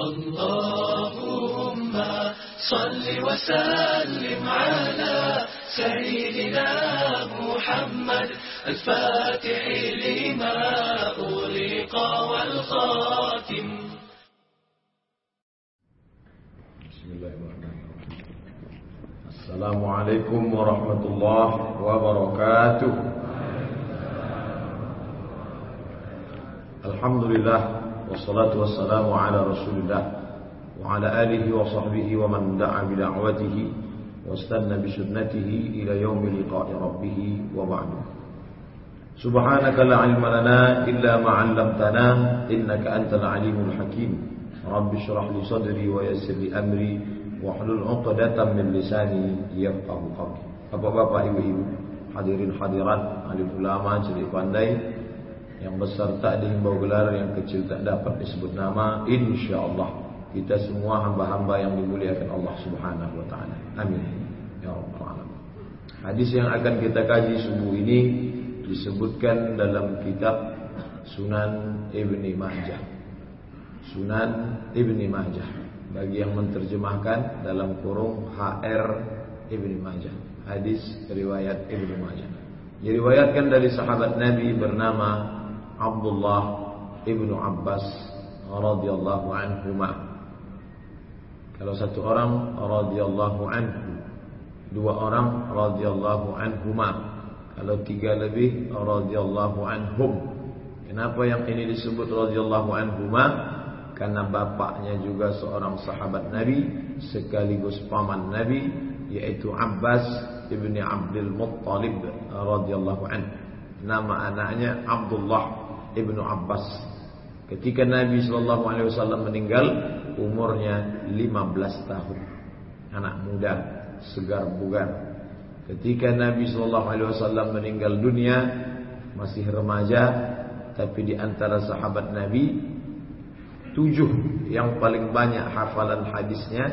اللهم صل وسلم على سيدنا محمد الفاتح لما أغلق والخاتم. بسم الله الرحمن الرحيم السلام عليكم ورحمة الله وبركاته. الحمد لله والصلاة والسلام على رسول الله وعلى آله وصحبه ومن دعا بدعوته واستنى بسنته إلى يوم لقاء ربه وبعد. سبحانك لا علم لنا إلا ما علمتنا إنك أنت العليم الحكيم. رب اشرح لي صدري ويسر لي أمري واحلل عقدة من لساني يفقه قولي. Bapak-bapak, ibu-ibu, hadirin hadirat, alim ulama, celik pandai, yang besar tak dihimbau gelar, yang kecil tak dapat disebut nama, insyaallah kita semua hamba-hamba yang dimuliakan Allah Subhanahu wa taala. Amin. Ya alamin. Hadis yang akan kita kaji subuh ini disebutkan dalam kitab Sunan Ibni Majah. Sunan Ibni Majah. Bagi yang menerjemahkan dalam kurung HR Ibni Majah. Hadis riwayat Ibni Majah. Diriwayatkan dari sahabat Nabi bernama Abdullah Ibnu Abbas radhiyallahu anhu. Kalau satu orang radhiyallahu anhu, dua orang radhiyallahu anhuma. Kalau tiga lebih radhiyallahu anhum. Kenapa yang ini disebut radhiyallahu anhuma? Karena bapaknya juga seorang sahabat Nabi sekaligus paman Nabi yaitu Abbas ibni Abdul Muttalib radhiyallahu anhu. Nama anaknya Abdullah ibnu Abbas. Ketika Nabi sallallahu alaihi wasallam meninggal umurnya 15 tahun. Anak muda, segar bugar. Ketika Nabi sallallahu alaihi wasallam meninggal dunia masih remaja tapi di antara sahabat Nabi tujuh yang paling banyak hafalan hadisnya,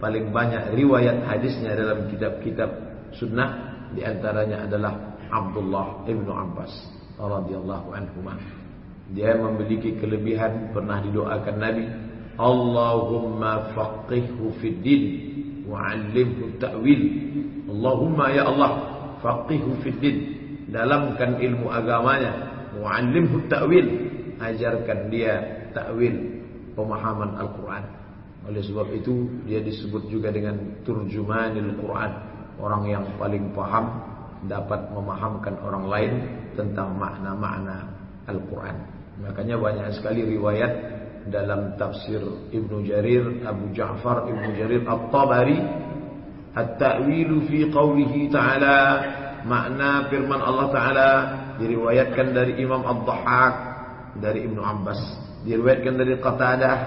paling banyak riwayat hadisnya dalam kitab-kitab sunnah di antaranya adalah Abdullah ibnu Abbas radhiyallahu anhu. Dia memiliki kelebihan pernah didoakan Nabi, Allahumma faqihhu fid din wa 'allimhu ta'wil. Allahumma ya Allah, faqihhu fid din. Dalamkan ilmu agamanya, wa 'allimhu ta'wil. Ajarkan dia ta'wil, pemahaman Al-Qur'an. Oleh sebab itu dia disebut juga dengan turjumanil Quran, orang yang paling paham dapat memahamkan orang lain tentang makna-makna Al-Quran. Makanya banyak sekali riwayat dalam tafsir Ibnu Jarir, Abu Ja'far Ibnu Jarir At-Tabari At-ta'wilu fi qawlihi ta'ala Makna firman Allah Ta'ala Diriwayatkan dari Imam Ad-Dhahak Dari Ibnu Abbas Diriwayatkan dari Qatadah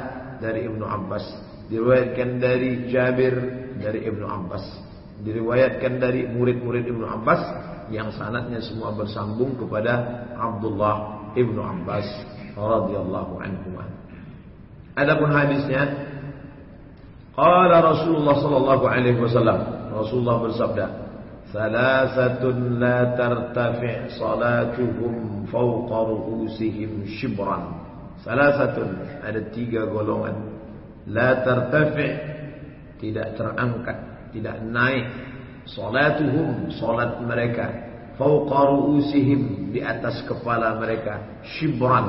Dari Ibnu Abbas Diriwayatkan dari Jabir Dari Ibnu Abbas Diriwayatkan dari murid-murid Ibnu Abbas Yang sanatnya semua bersambung kepada Abdullah Ibnu Abbas radhiyallahu anhu. Adapun hadisnya qala Rasulullah sallallahu alaihi wasallam Rasulullah bersabda Salasatun la tartafi' salatuhum fawqa ru'usihim shibran. Salasatun ada tiga golongan. La tartafi' tidak terangkat tidak naik. Salatuhum salat mereka fauqa ru'usihim di atas kepala mereka. Shibran.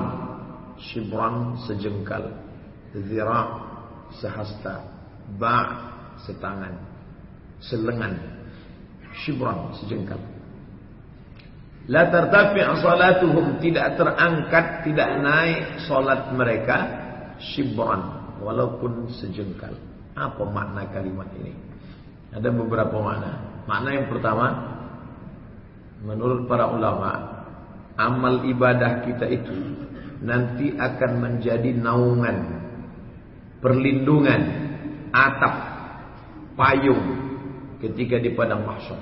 Shibran sejengkal. Zira sehasta. Ba setangan. Selengan. Shibran sejengkal. La tartafi salatuhum. Tidak terangkat tidak naik salat mereka. Shibran. Walaupun sejengkal. Apa makna kalimat ini? Ada beberapa makna. Makna yang pertama menurut para ulama amal ibadah kita itu nanti akan menjadi naungan perlindungan atap payung ketika di padang mahsyar.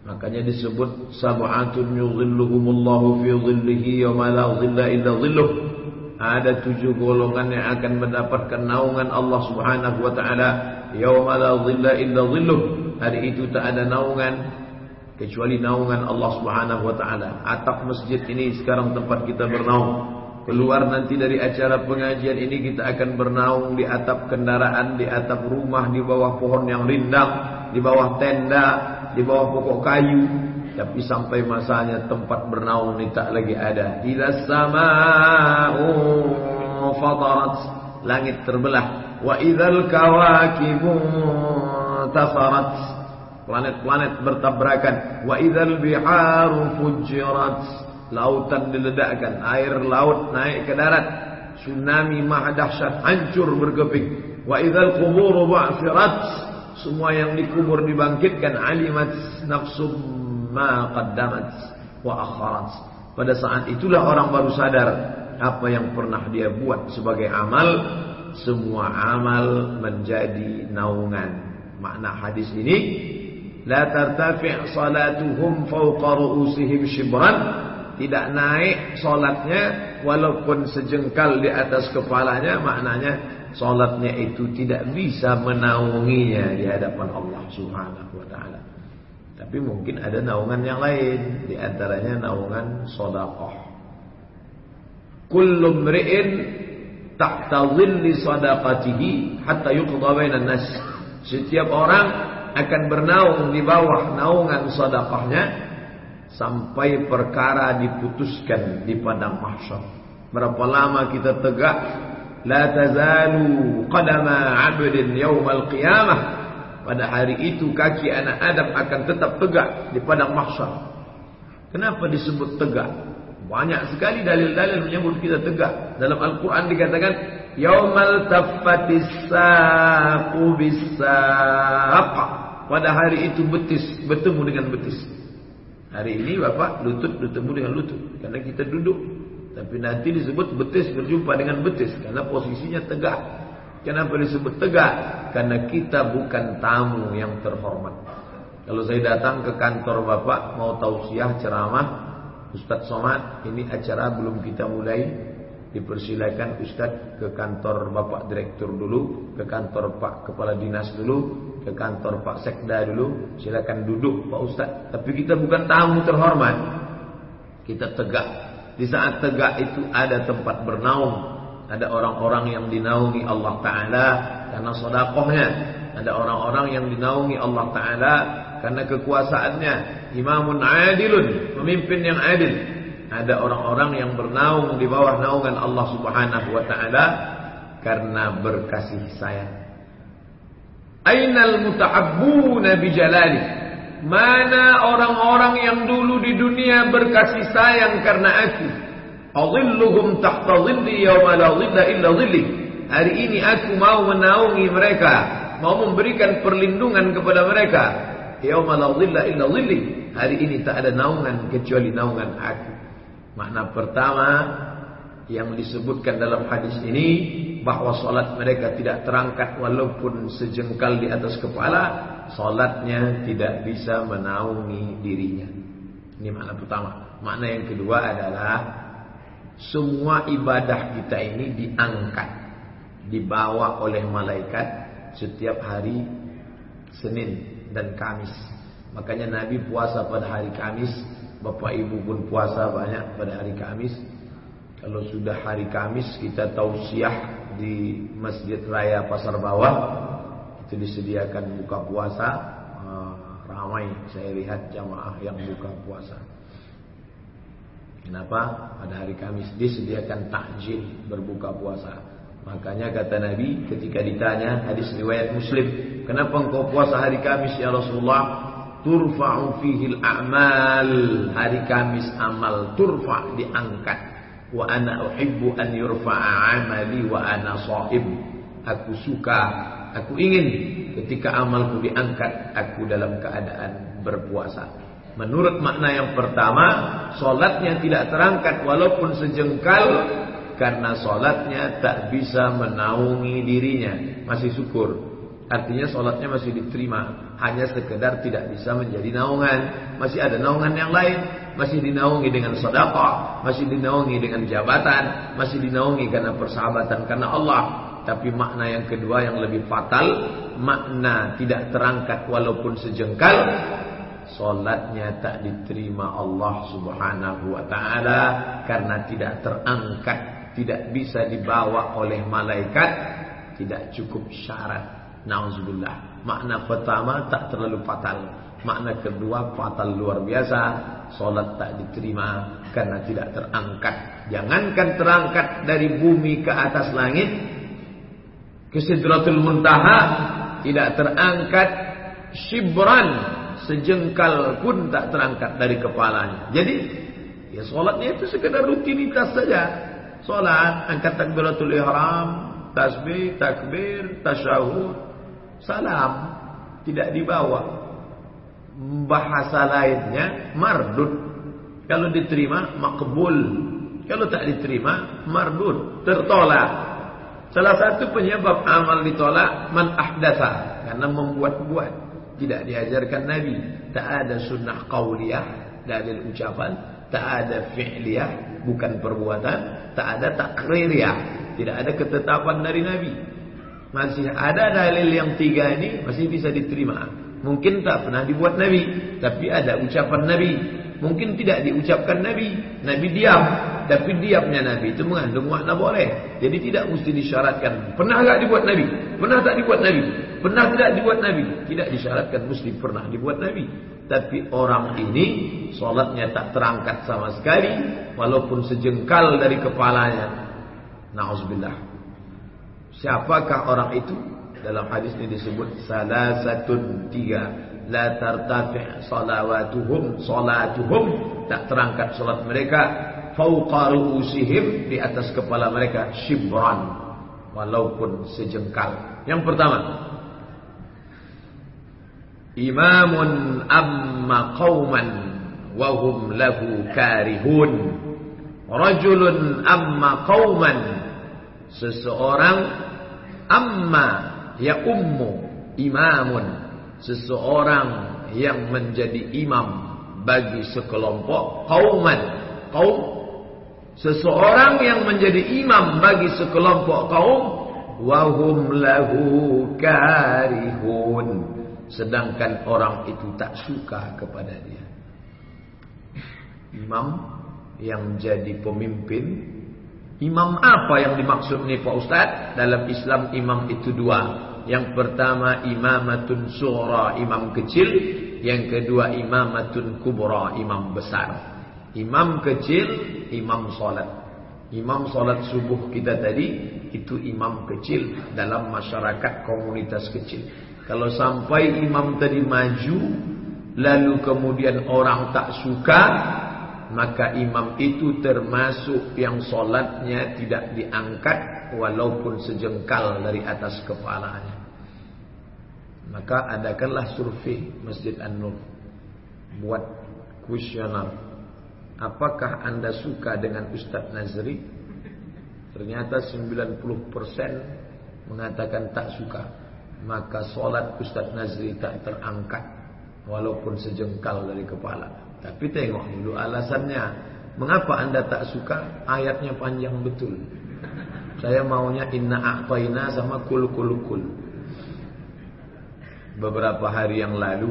Makanya disebut sab'atun yuzilluhumullahu fi yawma la illa ada tujuh golongan yang akan mendapatkan naungan Allah Subhanahu wa taala la illa hari itu tak ada naungan kecuali naungan Allah Subhanahu wa taala. Atap masjid ini sekarang tempat kita bernaung. Keluar nanti dari acara pengajian ini kita akan bernaung di atap kendaraan, di atap rumah, di bawah pohon yang rindang, di bawah tenda, di bawah pokok kayu. Tapi sampai masanya tempat bernaung ini tak lagi ada. Ila sama'u fatarat. Langit terbelah. Wa idzal kawakibu tasarat. Planet-planet bertabrakan. Wa idzal biharu fujirat lautan diledakkan, air laut naik ke darat, tsunami maha dahsyat hancur berkeping. Wa idzal qubur ba'thirat, semua yang dikubur dibangkitkan, alimat nafsum ma qaddamat wa akharat. Pada saat itulah orang baru sadar apa yang pernah dia buat sebagai amal, semua amal menjadi naungan. Makna hadis ini La tartafi' salatuhum fawqa ru'usihim shibran tidak naik solatnya walaupun sejengkal di atas kepalanya maknanya solatnya itu tidak bisa menaunginya di hadapan Allah Subhanahu wa taala. Tapi mungkin ada naungan yang lain di antaranya naungan sedekah. Kullu mri'in tahta dhilli sadaqatihi hatta yuqda bainan nas. Setiap orang akan bernaung di bawah naungan sedekahnya sampai perkara diputuskan di padang mahsyar. Berapa lama kita tegak? La tazalu qadama 'abdin yaumal qiyamah. Pada hari itu kaki anak Adam akan tetap tegak di padang mahsyar. Kenapa disebut tegak? Banyak sekali dalil-dalil menyebut kita tegak. Dalam Al-Quran dikatakan, Yaumal taffatis saqu bis Pada hari itu betis bertemu dengan betis. Hari ini Bapak lutut bertemu dengan lutut karena kita duduk. Tapi nanti disebut betis berjumpa dengan betis karena posisinya tegak. Kenapa disebut tegak? Karena kita bukan tamu yang terhormat. Kalau saya datang ke kantor Bapak mau tausiah ceramah, Ustadz Somad, ini acara belum kita mulai. Dipersilakan Ustadz ke kantor Bapak Direktur dulu, ke kantor Pak Kepala Dinas dulu, ke kantor Pak Sekda dulu, silakan duduk Pak Ustaz. Tapi kita bukan tamu terhormat. Kita tegak. Di saat tegak itu ada tempat bernaung. Ada orang-orang yang dinaungi Allah Ta'ala karena sodakohnya. Ada orang-orang yang dinaungi Allah Ta'ala karena kekuasaannya. Imamun adilun, pemimpin yang adil. Ada orang-orang yang bernaung di bawah naungan Allah Subhanahu wa taala karena berkasih sayang. Ainal muta'abbuna bijalali. Mana orang-orang yang dulu di dunia berkasih sayang karena aku? Adhilluhum tahta dhilli yawma la dhilla illa dhilli. Hari ini aku mau menaungi mereka, mau memberikan perlindungan kepada mereka. Yawma la dhilla illa dhilli. Hari ini tak ada naungan kecuali naungan aku. Makna pertama yang disebutkan dalam hadis ini bahwa solat mereka tidak terangkat walaupun sejengkal di atas kepala, solatnya tidak bisa menaungi dirinya. Ini makna pertama. Makna yang kedua adalah semua ibadah kita ini diangkat, dibawa oleh malaikat setiap hari Senin dan Kamis. Makanya Nabi puasa pada hari Kamis, Bapak Ibu pun puasa banyak pada hari Kamis. Kalau sudah hari Kamis kita tausiah di Masjid Raya Pasar Bawah itu disediakan buka puasa uh, ramai saya lihat jamaah yang buka puasa. Kenapa? Pada hari Kamis disediakan takjil berbuka puasa. Makanya kata Nabi ketika ditanya hadis riwayat Muslim, "Kenapa engkau puasa hari Kamis ya Rasulullah?" Turfa'u fihi al-a'mal. Hari Kamis amal turfa diangkat. Wa ana uhibbu an yurfa'a amali wa ana shahib aku suka aku ingin ketika amalku diangkat aku dalam keadaan berpuasa. Menurut makna yang pertama solatnya tidak terangkat walaupun sejengkal karena solatnya tak bisa menaungi dirinya. Masih syukur. Artinya sholatnya masih diterima Hanya sekedar tidak bisa menjadi naungan Masih ada naungan yang lain Masih dinaungi dengan sedekah Masih dinaungi dengan jabatan Masih dinaungi karena persahabatan Karena Allah Tapi makna yang kedua yang lebih fatal Makna tidak terangkat walaupun sejengkal Sholatnya tak diterima Allah subhanahu wa ta'ala Karena tidak terangkat tidak bisa dibawa oleh malaikat tidak cukup syarat. Nauzubillah. Makna pertama tak terlalu fatal. Makna kedua fatal luar biasa. Solat tak diterima karena tidak terangkat. Jangankan terangkat dari bumi ke atas langit. Ke Sidratul Muntaha. Tidak terangkat shibran. Sejengkal pun tak terangkat dari kepalanya. Jadi ya solatnya itu sekedar rutinitas saja. Solat angkat takbiratul ihram. Tasbih, takbir, tasyahud. Salam. Tidak dibawa bahasa lainnya mardud. Kalau diterima makbul. Kalau tak diterima mardud, tertolak. Salah satu penyebab amal ditolak man ahdasa karena membuat-buat. Tidak diajarkan Nabi. Tak ada sunnah qauliyah dari ucapan, tak ada fi'liyah bukan perbuatan, tak ada takririyah, tidak ada ketetapan dari Nabi. Masih ada dalil yang tiga ini masih bisa diterima. Mungkin tak pernah dibuat Nabi, tapi ada ucapan Nabi. Mungkin tidak diucapkan Nabi, Nabi diam, tapi diamnya Nabi itu mengandung makna boleh. Jadi tidak mesti disyaratkan. Pernah tak dibuat Nabi? Pernah tak dibuat Nabi? Pernah tidak dibuat Nabi? Tidak disyaratkan mesti pernah dibuat Nabi. Tapi orang ini solatnya tak terangkat sama sekali, walaupun sejengkal dari kepalanya. Nauzubillah. Siapakah orang itu? Dalam hadis ini disebut salah satu tiga la tartafi' salawatuhum salatuhum tak terangkat salat mereka fauqa ru'usihim di atas kepala mereka shibran walaupun sejengkal. Yang pertama Imamun amma qauman wa hum lahu karihun. Rajulun amma qauman seseorang amma ya ummu imamun. Seseorang yang menjadi imam bagi sekelompok kauman. Kaum? Seseorang yang menjadi imam bagi sekelompok kaum wahum lahu karihun. Sedangkan orang itu tak suka kepada dia. Imam yang jadi pemimpin Imam apa yang dimaksud ni Pak Ustaz? Dalam Islam imam itu dua. Yang pertama imamatun sughra, imam kecil. Yang kedua imamatun kubra, imam besar. Imam kecil, imam solat. Imam solat subuh kita tadi, itu imam kecil dalam masyarakat komunitas kecil. Kalau sampai imam tadi maju, lalu kemudian orang tak suka, maka imam itu termasuk yang solatnya tidak diangkat walaupun sejengkal dari atas kepalanya. Maka adakanlah survei Masjid An-Nur. Buat kuesioner. Apakah anda suka dengan Ustaz Nazri? Ternyata 90% mengatakan tak suka. Maka solat Ustaz Nazri tak terangkat. Walaupun sejengkal dari kepala. Tapi tengok dulu alasannya. Mengapa anda tak suka? Ayatnya panjang betul. Saya maunya inna a'tayna sama kul kul kul beberapa hari yang lalu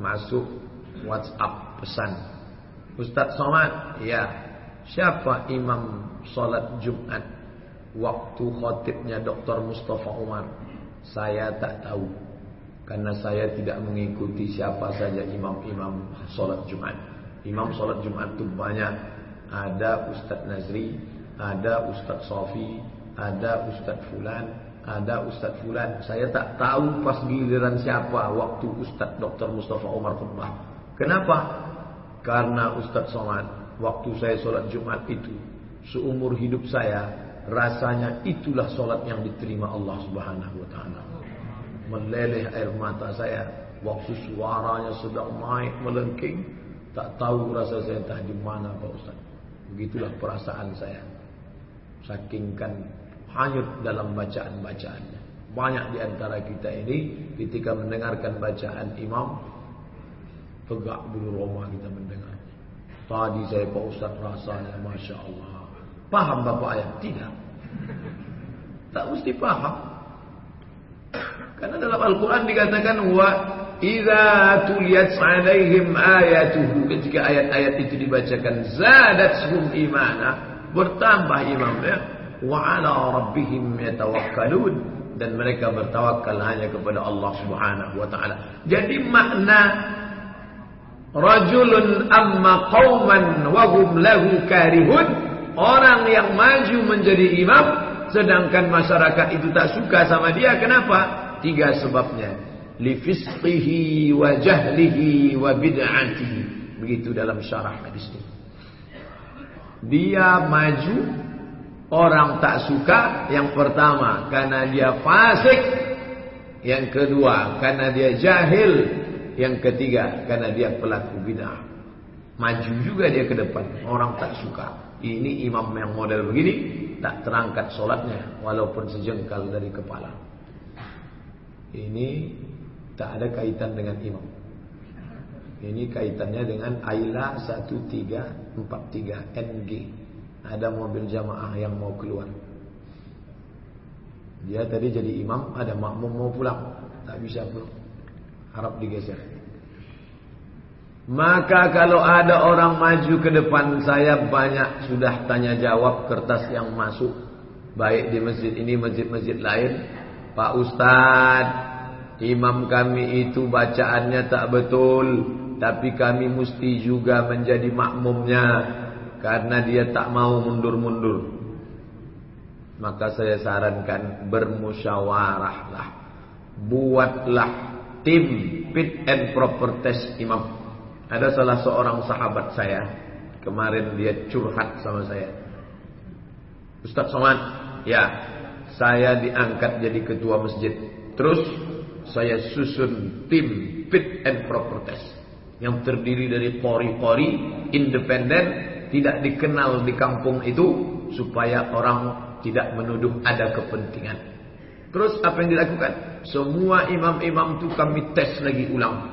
masuk WhatsApp pesan. Ustaz Somad, ya. Siapa imam solat Jumat waktu khotibnya Dr. Mustafa Umar? Saya tak tahu. Karena saya tidak mengikuti siapa saja imam-imam solat Jumat. Imam solat Jumat itu banyak. Ada Ustaz Nazri, ada Ustaz Sofi, ada Ustaz Fulan, ada Ustaz Fulan. Saya tak tahu pas giliran siapa waktu Ustaz Dr. Mustafa Umar khutbah. Kenapa? Karena Ustaz Somad, waktu saya solat Jumat itu, seumur hidup saya, rasanya itulah solat yang diterima Allah Subhanahu Wa Taala. Meleleh air mata saya, waktu suaranya sedang naik melengking, tak tahu rasa saya entah di mana Pak Ustaz. Begitulah perasaan saya. Sakingkan hanyut dalam bacaan-bacaannya. Banyak di antara kita ini ketika mendengarkan bacaan imam tegak bulu roma kita mendengar. Tadi saya Pak Ustaz rasanya Masya Allah. Paham Bapak ayat? Tidak. Tak mesti paham. Karena dalam Al-Quran dikatakan wa Iza tuliyat alaihim ayatuhu ketika ayat-ayat itu dibacakan zadatuhum imana bertambah imamnya wa ala rabbihim yatawakkalun dan mereka bertawakal hanya kepada Allah Subhanahu wa taala. Jadi makna rajulun amma qauman wa hum lahu karihun orang yang maju menjadi imam sedangkan masyarakat itu tak suka sama dia kenapa? Tiga sebabnya. Li fisqihi wa jahlihi wa bid'atihi. Begitu dalam syarah hadis. Dia maju Orang tak suka yang pertama karena dia fasik, yang kedua karena dia jahil, yang ketiga karena dia pelaku bid'ah. Maju juga dia ke depan, orang tak suka. Ini imam yang model begini tak terangkat solatnya walaupun sejengkal dari kepala. Ini tak ada kaitan dengan imam. Ini kaitannya dengan Aila 1343 NG. Ada mobil jamaah yang mau keluar. Dia tadi jadi imam, ada makmum mau pulang. Tak bisa pulang. Harap digeser. Maka kalau ada orang maju ke depan saya banyak sudah tanya jawab kertas yang masuk. Baik di masjid ini, masjid-masjid lain. Pak Ustadz, imam kami itu bacaannya tak betul. Tapi kami mesti juga menjadi makmumnya. Karena dia tak mau mundur-mundur. Maka saya sarankan bermusyawarahlah. Buatlah tim fit and proper test imam. Ada salah seorang sahabat saya. Kemarin dia curhat sama saya. Ustaz Somad. Ya. Saya diangkat jadi ketua masjid. Terus saya susun tim fit and proper test. Yang terdiri dari pori-pori independen tidak dikenal di kampung itu supaya orang tidak menuduh ada kepentingan. Terus apa yang dilakukan? Semua imam-imam itu kami tes lagi ulang.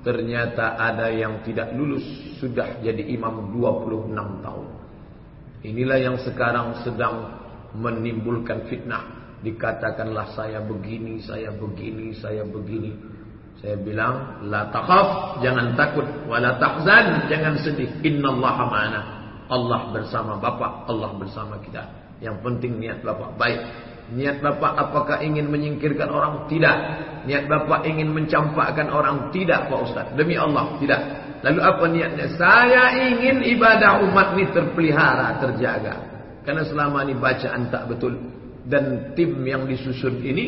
Ternyata ada yang tidak lulus sudah jadi imam 26 tahun. Inilah yang sekarang sedang menimbulkan fitnah. Dikatakanlah saya begini, saya begini, saya begini. Saya bilang, la takhaf, jangan takut, wala tahzan, jangan sedih. Innallaha ma'ana. Allah bersama Bapak, Allah bersama kita. Yang penting niat Bapak baik. Niat Bapak apakah ingin menyingkirkan orang? Tidak. Niat Bapak ingin mencampakkan orang? Tidak Pak Ustaz. Demi Allah, tidak. Lalu apa niatnya? Saya ingin ibadah umat ini terpelihara, terjaga. Karena selama ini bacaan tak betul. Dan tim yang disusun ini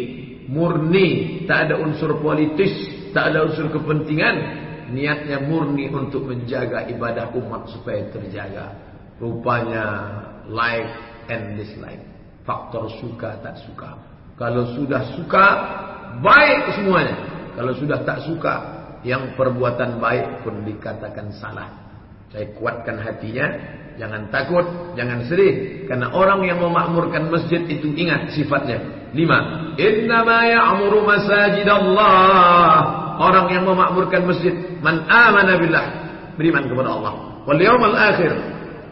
murni. Tak ada unsur politis, tak ada unsur kepentingan. Niatnya murni untuk menjaga ibadah umat supaya terjaga. Rupanya like and dislike. Faktor suka tak suka. Kalau sudah suka, baik semuanya. Kalau sudah tak suka, yang perbuatan baik pun dikatakan salah. Saya kuatkan hatinya, jangan takut, jangan sedih. Karena orang yang memakmurkan masjid itu ingat sifatnya. Lima. Innama ya'muru masajid Allah. Orang yang memakmurkan masjid. Man amana billah. Beriman kepada Allah. Wal yawmal akhir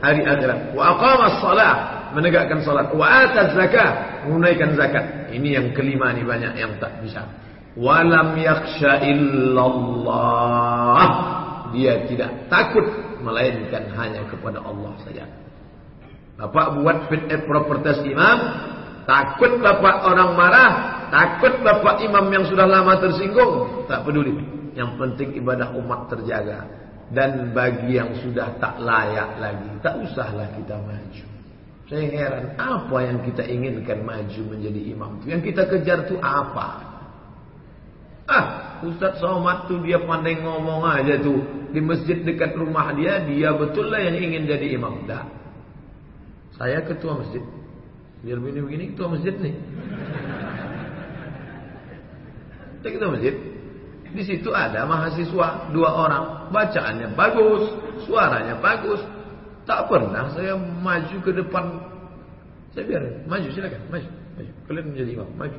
hari akhirat. Wa aqama shalah, menegakkan salat. Wa ata zakah, menunaikan zakat. Ini yang kelima nih banyak yang tak bisa. Walam yakhsha illallah. Dia tidak takut melainkan hanya kepada Allah saja. Bapak buat fit and proper test imam, takut bapak orang marah, takut bapak imam yang sudah lama tersinggung, tak peduli. Yang penting ibadah umat terjaga. Dan bagi yang sudah tak layak lagi, tak usahlah kita maju. Saya heran, apa yang kita inginkan maju menjadi imam? Yang kita kejar itu apa? Ah, Ustadz Somad tuh dia pandai ngomong aja tuh. Di masjid dekat rumah dia, dia betul lah yang ingin jadi imam. Dah. Saya ketua masjid. Biar begini-begini ketua masjid nih. Saya ketua masjid. Di situ ada mahasiswa dua orang, bacaannya bagus, suaranya bagus. Tak pernah saya maju ke depan. Saya biar maju silakan, maju, maju. Kalian menjadi imam, maju.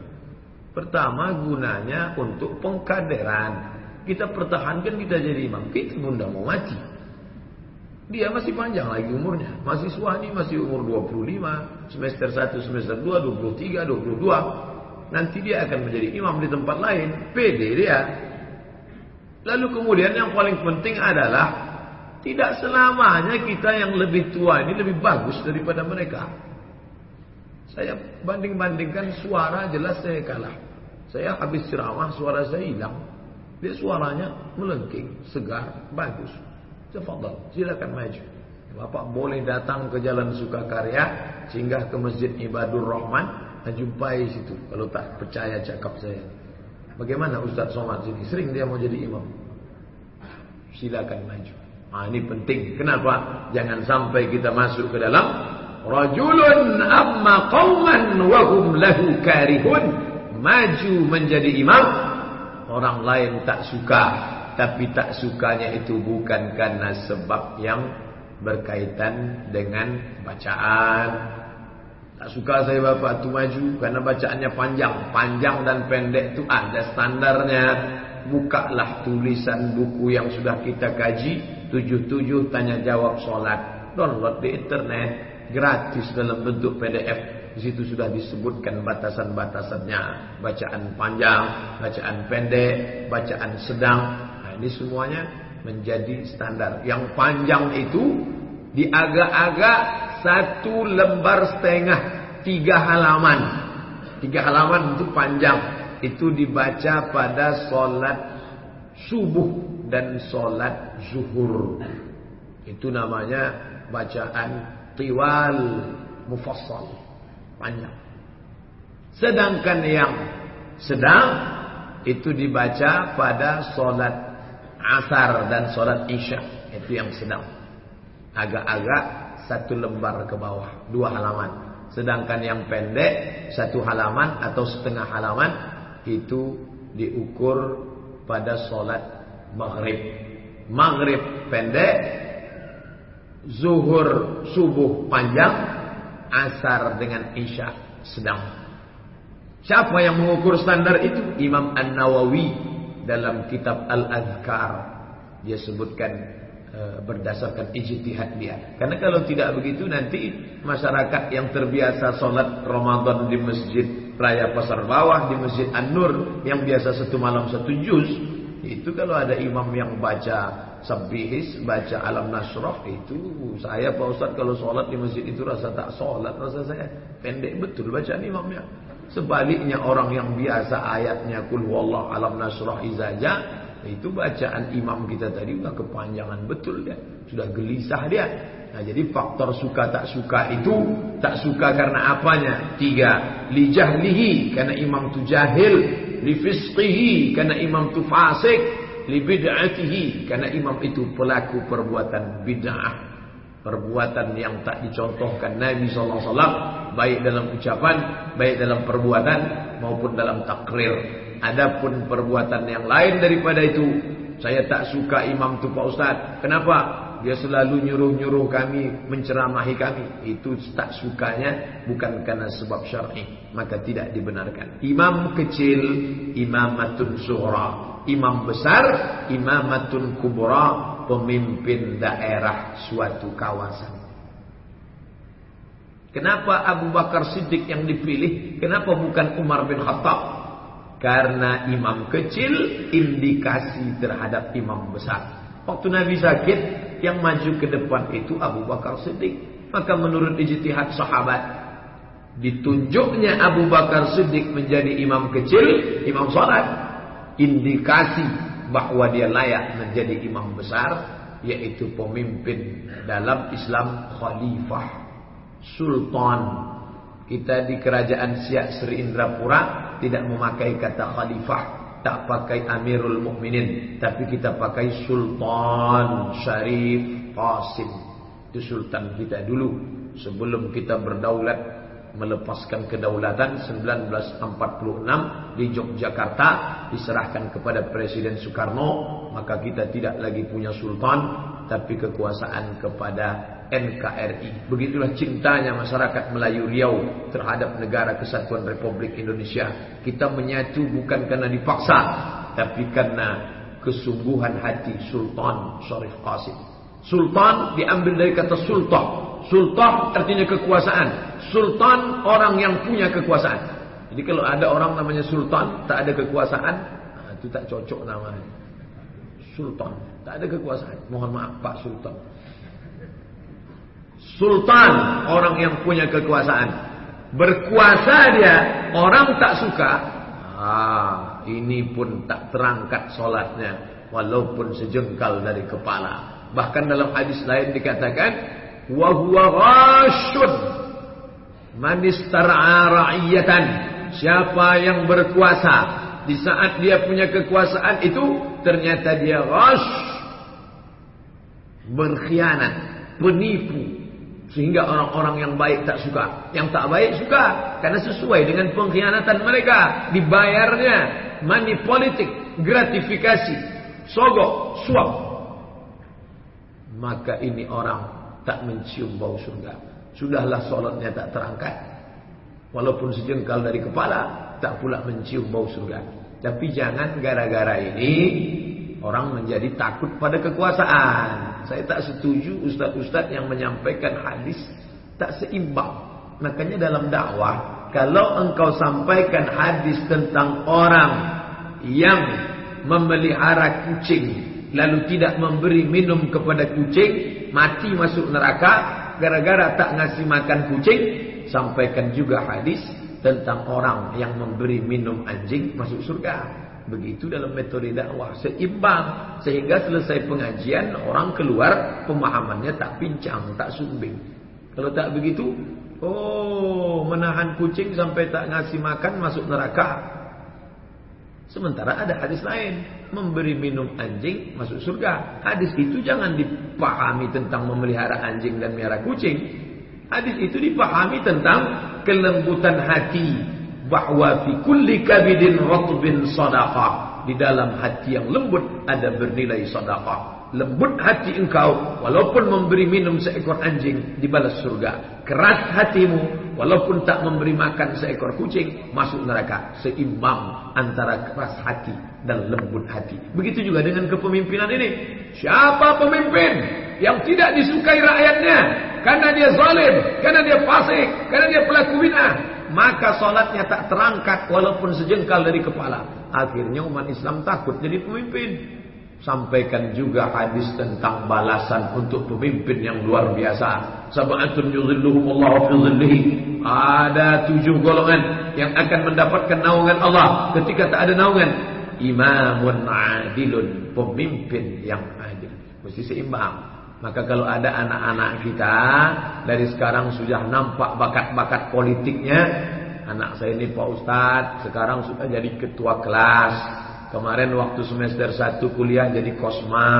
Pertama gunanya untuk pengkaderan. Kita pertahankan kita jadi imam. Kita bunda mau mati. Dia masih panjang lagi umurnya. Mahasiswa ini masih umur 25, semester 1, semester 2, 23, 22. Nanti dia akan menjadi imam di tempat lain. Pede dia. Lalu kemudian yang paling penting adalah Tidak selamanya kita yang lebih tua ini lebih bagus daripada mereka. Saya banding-bandingkan suara jelas saya kalah. Saya habis ceramah suara saya hilang. Dia suaranya melengking, segar, bagus. Tafadhal, silakan maju. Bapak boleh datang ke Jalan Sukakarya, singgah ke Masjid Ibadur Rahman, dan jumpai situ. Kalau tak percaya cakap saya. Bagaimana Ustaz Somad sini? Sering dia mau jadi imam. Silakan maju. Nah, ini penting. Kenapa? Jangan sampai kita masuk ke dalam rajulun amma qauman wa hum lahu karihun. Maju menjadi imam, orang lain tak suka, tapi tak sukanya itu bukan karena sebab yang berkaitan dengan bacaan. Tak suka saya bapak itu maju karena bacaannya panjang. Panjang dan pendek itu ada standarnya. Bukalah tulisan buku yang sudah kita kaji. Tujuh-tujuh tanya jawab solat. Download di internet. Gratis dalam bentuk PDF. Di situ sudah disebutkan batasan-batasannya. Bacaan panjang, bacaan pendek, bacaan sedang. Nah ini semuanya menjadi standar. Yang panjang itu diagak-agak satu lembar setengah, tiga halaman. Tiga halaman itu panjang. Itu dibaca pada solat subuh dan solat zuhur. Itu namanya bacaan tiwal mufassal. Panjang. Sedangkan yang sedang itu dibaca pada solat asar dan solat isya. Itu yang sedang. Agak-agak satu lembar ke bawah. Dua halaman. Sedangkan yang pendek satu halaman atau setengah halaman itu diukur pada solat maghrib. Maghrib pendek, zuhur subuh panjang, asar dengan isya sedang. Siapa yang mengukur standar itu? Imam An-Nawawi dalam kitab Al-Adhkar. Dia sebutkan e, berdasarkan ijtihad dia. Karena kalau tidak begitu nanti masyarakat yang terbiasa sholat Ramadan di masjid Raya Pasar Bawah, di masjid An-Nur yang biasa satu malam satu juz, itu kalau ada imam yang baca Sabihis, baca Alam Nasrah itu saya Pak Ustaz kalau sholat di masjid itu rasa tak sholat rasa saya pendek betul bacaan imamnya. Sebaliknya orang yang biasa ayatnya kul huwallah alam nasrah izaja itu bacaan imam kita tadi udah kepanjangan betul dia. Sudah gelisah dia. Nah jadi faktor suka tak suka itu tak suka karena apanya? Tiga. Lijahlihi karena imam tu jahil. Lifisqihi karena imam tu fasik. Libid'atihi karena imam itu pelaku perbuatan bid'ah. Perbuatan yang tak dicontohkan Nabi SAW Baik dalam ucapan Baik dalam perbuatan Maupun dalam takrir Adapun perbuatan yang lain daripada itu Saya tak suka imam itu Pak Ustaz Kenapa? Dia selalu nyuruh-nyuruh kami Menceramahi kami Itu tak sukanya Bukan karena sebab syar'i Maka tidak dibenarkan Imam kecil Imamatun suhra Imam besar Imamatun kubra pemimpin daerah suatu kawasan. Kenapa Abu Bakar Siddiq yang dipilih? Kenapa bukan Umar bin Khattab? Karena imam kecil indikasi terhadap imam besar. Waktu Nabi sakit, yang maju ke depan itu Abu Bakar Siddiq. Maka menurut ijtihad sahabat, ditunjuknya Abu Bakar Siddiq menjadi imam kecil, imam salat, indikasi bahwa dia layak menjadi imam besar yaitu pemimpin dalam Islam khalifah sultan kita di kerajaan Siak Sri Indrapura tidak memakai kata khalifah tak pakai amirul mukminin tapi kita pakai sultan syarif qasim. Itu sultan kita dulu sebelum kita berdaulat melepaskan kedaulatan 1946 di Yogyakarta diserahkan kepada Presiden Soekarno maka kita tidak lagi punya sultan tapi kekuasaan kepada NKRI begitulah cintanya masyarakat Melayu Riau terhadap negara kesatuan Republik Indonesia kita menyatu bukan karena dipaksa tapi karena kesungguhan hati Sultan Syarif Qasim Sultan diambil dari kata sultan Sultan artinya kekuasaan. Sultan orang yang punya kekuasaan. Jadi kalau ada orang namanya sultan tak ada kekuasaan, nah, itu tak cocok namanya. Sultan. Tak ada kekuasaan. Mohon maaf Pak Sultan. Sultan orang yang punya kekuasaan. Berkuasa dia, orang tak suka. Ah, ini pun tak terangkat solatnya walaupun sejengkal dari kepala. Bahkan dalam hadis lain dikatakan wa huwa ghashun man istar'a ra'iyatan. Siapa yang berkuasa di saat dia punya kekuasaan itu ternyata dia ghash berkhianat, penipu sehingga orang-orang yang baik tak suka, yang tak baik suka karena sesuai dengan pengkhianatan mereka, dibayarnya money politik, gratifikasi, sogok, suap. Maka ini orang tak mencium bau surga. Sudahlah solatnya tak terangkat. Walaupun sejengkal dari kepala, tak pula mencium bau surga. Tapi jangan gara-gara ini orang menjadi takut pada kekuasaan. Saya tak setuju ustaz-ustaz yang menyampaikan hadis tak seimbang. Makanya dalam dakwah, kalau engkau sampaikan hadis tentang orang yang memelihara kucing lalu tidak memberi minum kepada kucing, mati masuk neraka gara-gara tak ngasih makan kucing, sampaikan juga hadis tentang orang yang memberi minum anjing masuk surga. Begitu dalam metode dakwah seimbang sehingga selesai pengajian orang keluar pemahamannya tak pincang, tak sumbing. Kalau tak begitu, oh menahan kucing sampai tak ngasih makan masuk neraka. Sementara ada hadis lain, memberi minum anjing masuk surga. Hadis itu jangan dipahami tentang memelihara anjing dan melihara kucing. Hadis itu dipahami tentang kelembutan hati bahwa fi kulli kabidin ratbin sadaqah. Di dalam hati yang lembut ada bernilai sedekah lembut hati engkau walaupun memberi minum seekor anjing dibalas surga keras hatimu walaupun tak memberi makan seekor kucing masuk neraka seimbang antara keras hati dan lembut hati. Begitu juga dengan kepemimpinan ini. Siapa pemimpin yang tidak disukai rakyatnya? Karena dia zalim karena dia fasik karena dia pelaku bid'ah maka salatnya tak terangkat walaupun sejengkal dari kepala. Akhirnya umat Islam takut jadi pemimpin Sampaikan juga hadis tentang balasan untuk pemimpin yang luar biasa. Sab'atun yuzilluhumullahu fi zillihi. Ada tujuh golongan yang akan mendapatkan naungan Allah ketika tak ada naungan. Imamun adilun, pemimpin yang adil. Mesti seimbang. Maka kalau ada anak-anak kita dari sekarang sudah nampak bakat-bakat politiknya, anak saya ini Pak Ustadz sekarang sudah jadi ketua kelas, Kemarin waktu semester 1 kuliah jadi kosma.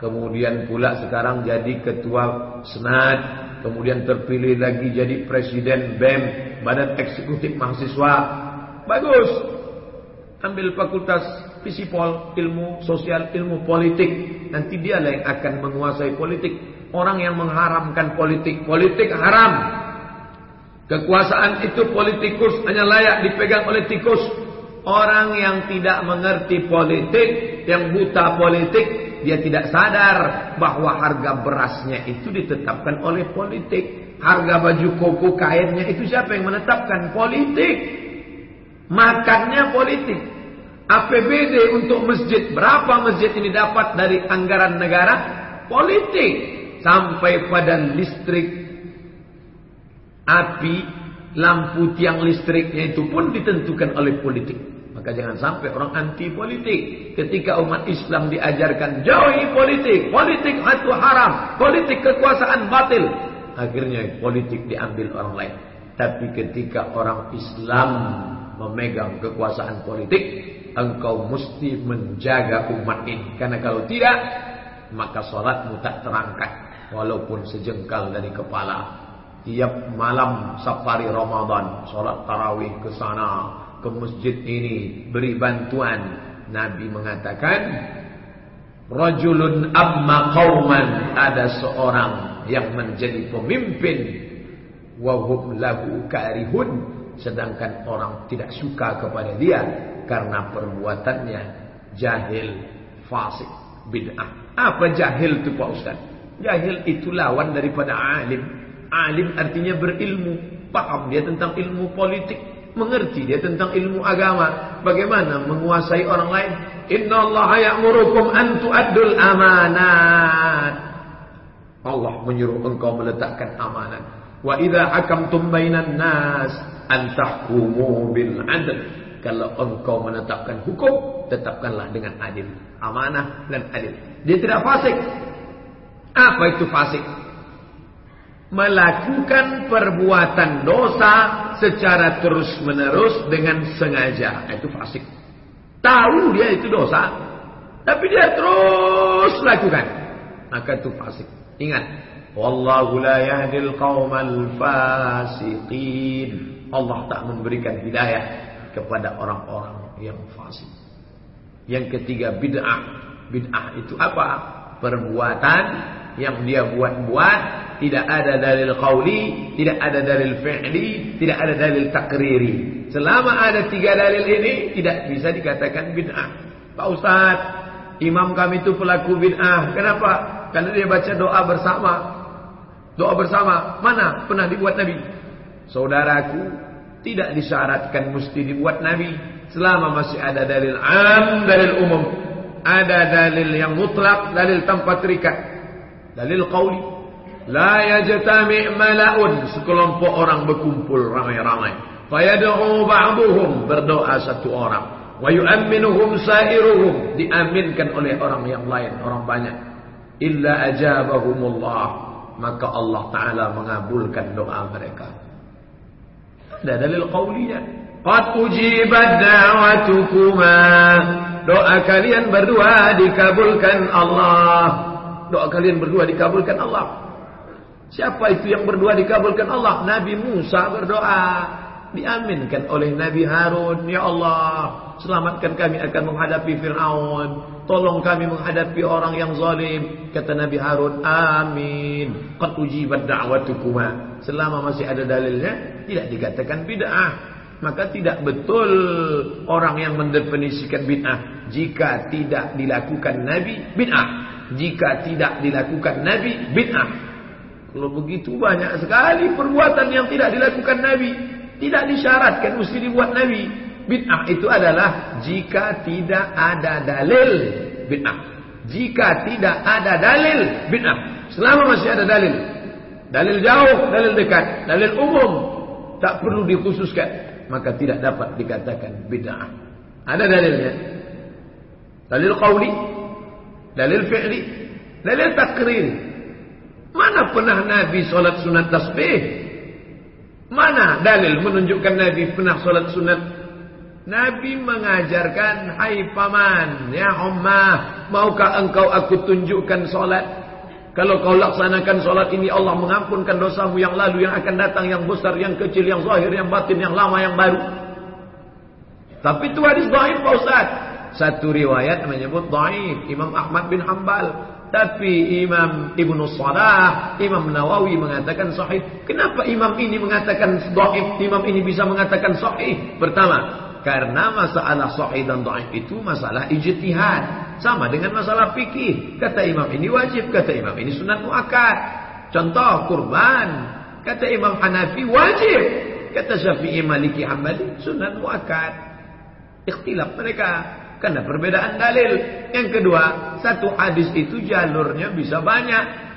Kemudian pula sekarang jadi ketua senat. Kemudian terpilih lagi jadi presiden BEM. Badan Eksekutif Mahasiswa. Bagus. Ambil fakultas Fisipol, ilmu sosial, ilmu politik. Nanti dia lah yang akan menguasai politik. Orang yang mengharamkan politik. Politik haram. Kekuasaan itu politikus hanya layak dipegang oleh tikus. Orang yang tidak mengerti politik, yang buta politik, dia tidak sadar bahwa harga berasnya itu ditetapkan oleh politik. Harga baju koko kainnya itu siapa yang menetapkan? Politik. Makannya politik. APBD untuk masjid, berapa masjid ini dapat dari anggaran negara? Politik. Sampai pada listrik, api, lampu tiang listriknya itu pun ditentukan oleh politik. Maka jangan sampai orang anti politik. Ketika umat Islam diajarkan jauhi politik. Politik itu haram. Politik kekuasaan batil. Akhirnya politik diambil orang lain. Tapi ketika orang Islam memegang kekuasaan politik. Engkau mesti menjaga umat ini. Karena kalau tidak. Maka sholatmu tak terangkat. Walaupun sejengkal dari kepala. Tiap malam safari Ramadan. Sholat tarawih ke sana ke masjid ini beri bantuan. Nabi mengatakan rajulun amma qauman. Ada seorang yang menjadi pemimpin. Wa hum lahu karihun. Sedangkan orang tidak suka kepada dia karena perbuatannya jahil fasik bid'ah. Apa jahil itu Pak Ustaz? Jahil itu lawan daripada alim alim artinya berilmu paham dia tentang ilmu politik mengerti dia tentang ilmu agama, bagaimana menguasai orang lain. Inna Allah ya'murukum an tu'addul amanat. Allah menyuruh engkau meletakkan amanat. Wa idza hakamtum bainan nas an tahkumu bil adl. Kalau engkau menetapkan hukum, tetapkanlah dengan adil, amanah dan adil. Dia tidak fasik. Apa itu fasik? Melakukan perbuatan dosa secara terus-menerus dengan sengaja. Itu fasik. Tahu dia itu dosa, tapi dia terus lakukan. Maka itu fasik. Ingat, wallahu la yahdil qaumal fasiqin. Allah tak memberikan hidayah kepada orang-orang yang fasik. Yang ketiga bid'ah. Bid'ah itu apa? Perbuatan yang dia buat-buat tidak ada dalil qauli, tidak ada dalil fi'li, tidak ada dalil takriri. Selama ada tiga dalil ini tidak bisa dikatakan bid'ah. Pak Ustaz, imam kami itu pelaku bid'ah. Kenapa? Karena dia baca doa bersama. Doa bersama mana pernah dibuat Nabi? Saudaraku, tidak disyaratkan mesti dibuat Nabi selama masih ada dalil am, dalil umum. Ada dalil yang mutlak, dalil tanpa terikat. Dalil qauli. La yajtami' mala'un. Sekelompok orang berkumpul ramai-ramai. Fayad'u ba'duhum. Berdoa satu orang. Wa sa'iruhum. Diaminkan oleh orang yang lain. Orang banyak. Illa ajabahumullah. Maka Allah Ta'ala mengabulkan doa mereka. Ada dalil qawlinya. Qad ujibat da'watukuma. Doa kalian berdua dikabulkan Allah doa kalian berdua dikabulkan Allah. Siapa itu yang berdua dikabulkan Allah? Nabi Musa berdoa. Diaminkan oleh Nabi Harun. Ya Allah, selamatkan kami akan menghadapi Fir'aun. Tolong kami menghadapi orang yang zalim. Kata Nabi Harun, amin. Qad ujibat da'watukuma. Selama masih ada dalilnya, tidak dikatakan bid'ah. Maka tidak betul orang yang mendefinisikan bid'ah. Jika tidak dilakukan Nabi, bid'ah jika tidak dilakukan Nabi bid'ah. Kalau begitu banyak sekali perbuatan yang tidak dilakukan Nabi, tidak disyaratkan mesti dibuat Nabi. Bid'ah itu adalah jika tidak ada dalil bid'ah. Jika tidak ada dalil bid'ah. Selama masih ada dalil. Dalil jauh, dalil dekat, dalil umum tak perlu dikhususkan, maka tidak dapat dikatakan bid'ah. Ada dalilnya. Dalil dalil fi'li, dalil takrir. Mana pernah Nabi solat sunat tasbih? Mana dalil menunjukkan Nabi pernah solat sunat? Nabi mengajarkan, Hai paman, ya ummah, maukah engkau aku tunjukkan solat? Kalau kau laksanakan solat ini, Allah mengampunkan dosamu yang lalu, yang akan datang, yang besar, yang kecil, yang zahir, yang batin, yang lama, yang baru. Tapi itu hadis dhaif Pak Ustaz. Satu riwayat menyebut dhaif Imam Ahmad bin Hambal. Tapi Imam Ibnu Salah, Imam Nawawi mengatakan sahih. Kenapa imam ini mengatakan dhaif, imam ini bisa mengatakan sahih? Pertama, karena masalah sahih dan dhaif itu masalah ijtihad. Sama dengan masalah fikih. Kata imam ini wajib, kata imam ini sunat muakkad. Contoh kurban. Kata Imam Hanafi wajib. Kata Syafi'i Maliki Hambali sunat muakkad. Ikhtilaf mereka. Karena perbedaan dalil. Yang kedua, satu hadis itu jalurnya bisa banyak.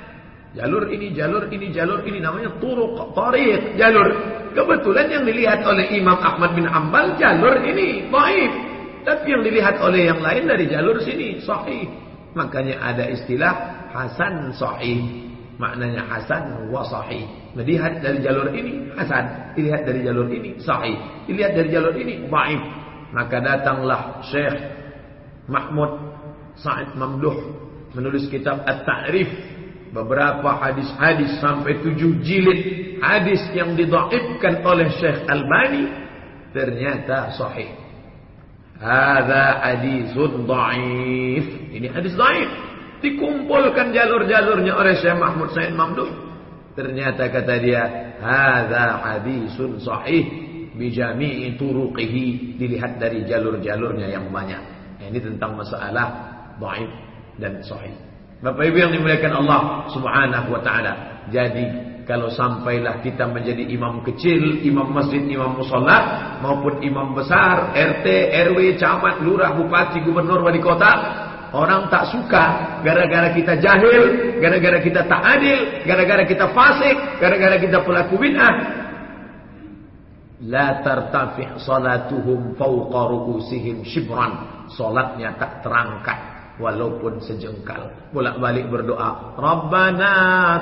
Jalur ini, jalur ini, jalur ini namanya turuk, tariq, jalur. Kebetulan yang dilihat oleh Imam Ahmad bin Ambal jalur ini baik. Tapi yang dilihat oleh yang lain dari jalur sini sahih. Makanya ada istilah hasan sahih. Maknanya hasan wa sahih. Melihat dari jalur ini hasan, dilihat dari jalur ini sahih, dilihat dari jalur ini baik. Maka datanglah Syekh Mahmud Sa'id Mamduh menulis kitab At-Ta'rif beberapa hadis-hadis sampai tujuh jilid hadis yang didaifkan oleh Syekh Albani ternyata sahih. Hadza hadisun dhaif. Ini hadis dhaif. Dikumpulkan jalur-jalurnya oleh Syekh Mahmud Sa'id Mamduh. Ternyata kata dia, hadza hadisun sahih bijami'i turuqihi dilihat dari jalur-jalurnya yang banyak. Nah, ini tentang masalah dhaif dan sahih. Bapak Ibu yang dimuliakan Allah Subhanahu wa taala. Jadi kalau sampailah kita menjadi imam kecil, imam masjid, imam musola, maupun imam besar, RT, RW, camat, lurah, bupati, gubernur, wali kota, orang tak suka gara-gara kita jahil, gara-gara kita tak adil, gara-gara kita fasik, gara-gara kita pelaku bid'ah. La tartafi' salatuhum fawqa ru'usihim shibran. Salatnya tak terangkat walaupun sejengkal. Bolak-balik berdoa, Rabbana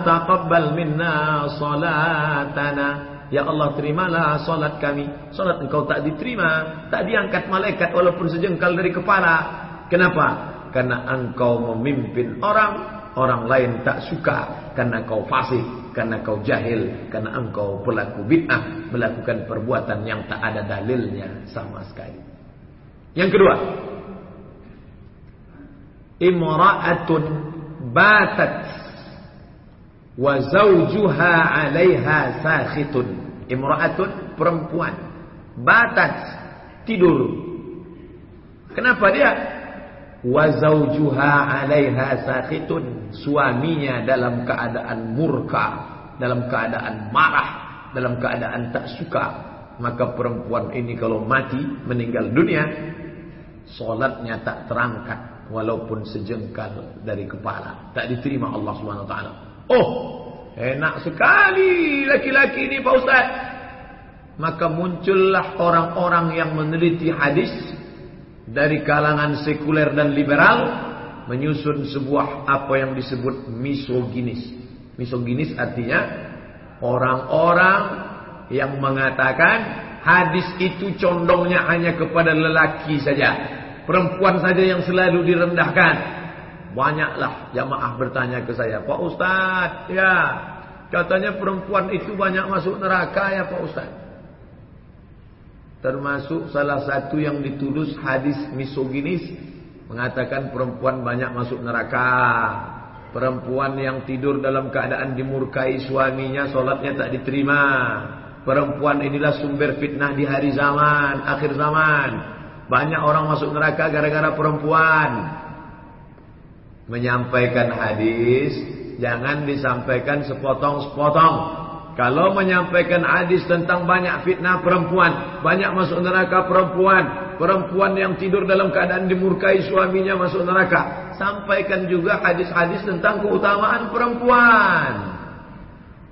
taqabbal minna salatana. Ya Allah terimalah salat kami. Salat engkau tak diterima, tak diangkat malaikat walaupun sejengkal dari kepala. Kenapa? Karena engkau memimpin orang, orang lain tak suka karena kau fasik, karena kau jahil, karena engkau pelaku bid'ah, melakukan perbuatan yang tak ada dalilnya sama sekali. Yang kedua, imra'atun batat wa zawjuha 'alaiha sakhitun. Imra'atun perempuan batat tidur. Kenapa dia wa zawjuha 'alaiha suaminya dalam keadaan murka dalam keadaan marah dalam keadaan tak suka maka perempuan ini kalau mati meninggal dunia solatnya tak terangkat walaupun sejengkal dari kepala. Tak diterima Allah Subhanahu taala. Oh, enak sekali laki-laki ini Pak Ustaz. Maka muncullah orang-orang yang meneliti hadis dari kalangan sekuler dan liberal menyusun sebuah apa yang disebut misoginis. Misoginis artinya orang-orang yang mengatakan hadis itu condongnya hanya kepada lelaki saja. Perempuan saja yang selalu direndahkan. Banyaklah jamaah bertanya ke saya, Pak Ustaz, ya, katanya perempuan itu banyak masuk neraka ya Pak Ustaz. Termasuk salah satu yang ditulis hadis misoginis mengatakan perempuan banyak masuk neraka. Perempuan yang tidur dalam keadaan dimurkai suaminya, solatnya tak diterima. Perempuan inilah sumber fitnah di hari zaman, akhir zaman. Banyak orang masuk neraka gara-gara perempuan. Menyampaikan hadis, jangan disampaikan sepotong-sepotong. Kalau menyampaikan hadis tentang banyak fitnah perempuan, banyak masuk neraka perempuan, perempuan yang tidur dalam keadaan dimurkai suaminya masuk neraka. Sampaikan juga hadis-hadis tentang keutamaan perempuan.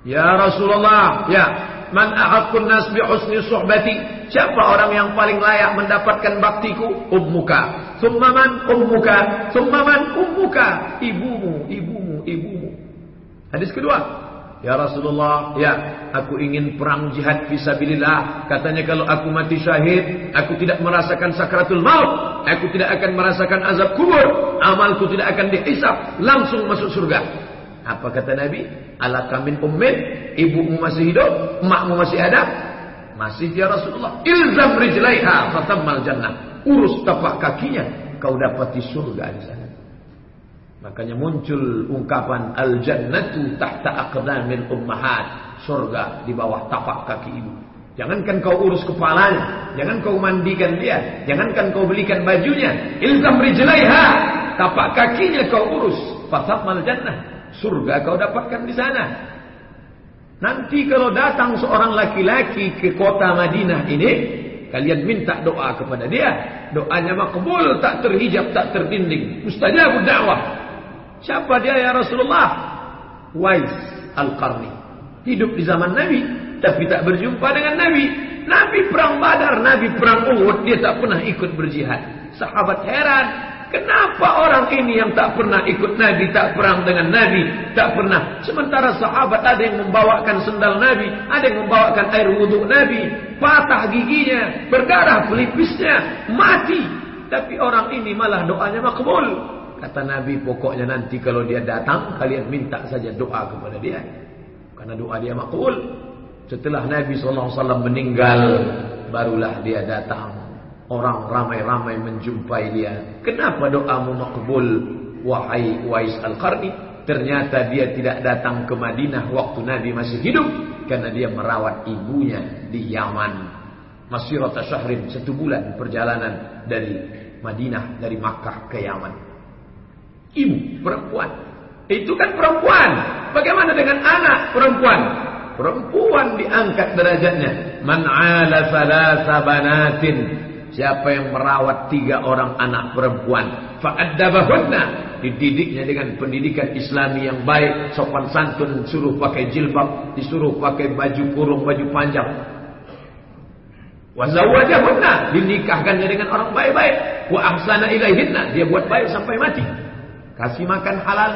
Ya Rasulullah, ya, man ahaqqun nas bi husni suhbati Siapa orang yang paling layak mendapatkan baktiku? Ummuka. Summaman ummuka. Summaman ummuka. Ibumu, ibumu, ibumu. Hadis kedua. Ya Rasulullah, ya, aku ingin perang jihad fisabilillah. Katanya kalau aku mati syahid, aku tidak merasakan sakratul maut. Aku tidak akan merasakan azab kubur. Amalku tidak akan dihisap. Langsung masuk surga. Apa kata Nabi? Ala kamin ummin, ibumu masih hidup, emakmu masih ada, masih ya Rasulullah. Ilzam rijlaiha fatammal jannah. Urus tapak kakinya, kau dapat di surga di sana. Makanya muncul ungkapan al-jannatu tahta aqdamil ummahat. Surga di bawah tapak kaki ibu. Jangankan kau urus kepalanya, jangan kau mandikan dia, jangankan kau belikan bajunya. Ilzam rijlaiha, tapak kakinya kau urus. Fatammal jannah. Surga kau dapatkan di sana. Nanti kalau datang seorang laki-laki ke kota Madinah ini, kalian minta doa kepada dia. Doanya makbul, tak terhijab, tak terdinding. Mustajab dakwah. Siapa dia ya Rasulullah? Wais Al-Qarni. Hidup di zaman Nabi, tapi tak berjumpa dengan Nabi. Nabi perang Badar, Nabi perang Uhud, dia tak pernah ikut berjihad. Sahabat heran, Kenapa orang ini yang tak pernah ikut Nabi, tak perang dengan Nabi, tak pernah. Sementara sahabat ada yang membawakan sendal Nabi, ada yang membawakan air wudhu Nabi, patah giginya, berdarah pelipisnya, mati. Tapi orang ini malah doanya makbul. Kata Nabi, pokoknya nanti kalau dia datang, kalian minta saja doa kepada dia. Karena doa dia makbul. Setelah Nabi SAW meninggal, barulah dia datang Orang ramai-ramai menjumpai dia. Kenapa doamu makbul? Wahai Wais Al-Qarni. Ternyata dia tidak datang ke Madinah waktu Nabi masih hidup. Karena dia merawat ibunya di Yaman. Masyirata syahrin. Satu bulan perjalanan dari Madinah. Dari Makkah ke Yaman. Ibu perempuan. Itu kan perempuan. Bagaimana dengan anak perempuan? Perempuan diangkat derajatnya. Man ala salasa banatin. Siapa yang merawat tiga orang anak perempuan. Fa'addabahunna. Dididiknya dengan pendidikan islami yang baik. Sopan santun. Suruh pakai jilbab. Disuruh pakai baju kurung, baju panjang. Wazawajahunna. Dinikahkannya dengan orang baik-baik. Wa ilaihinna. Dia buat baik sampai mati. Kasih makan halal.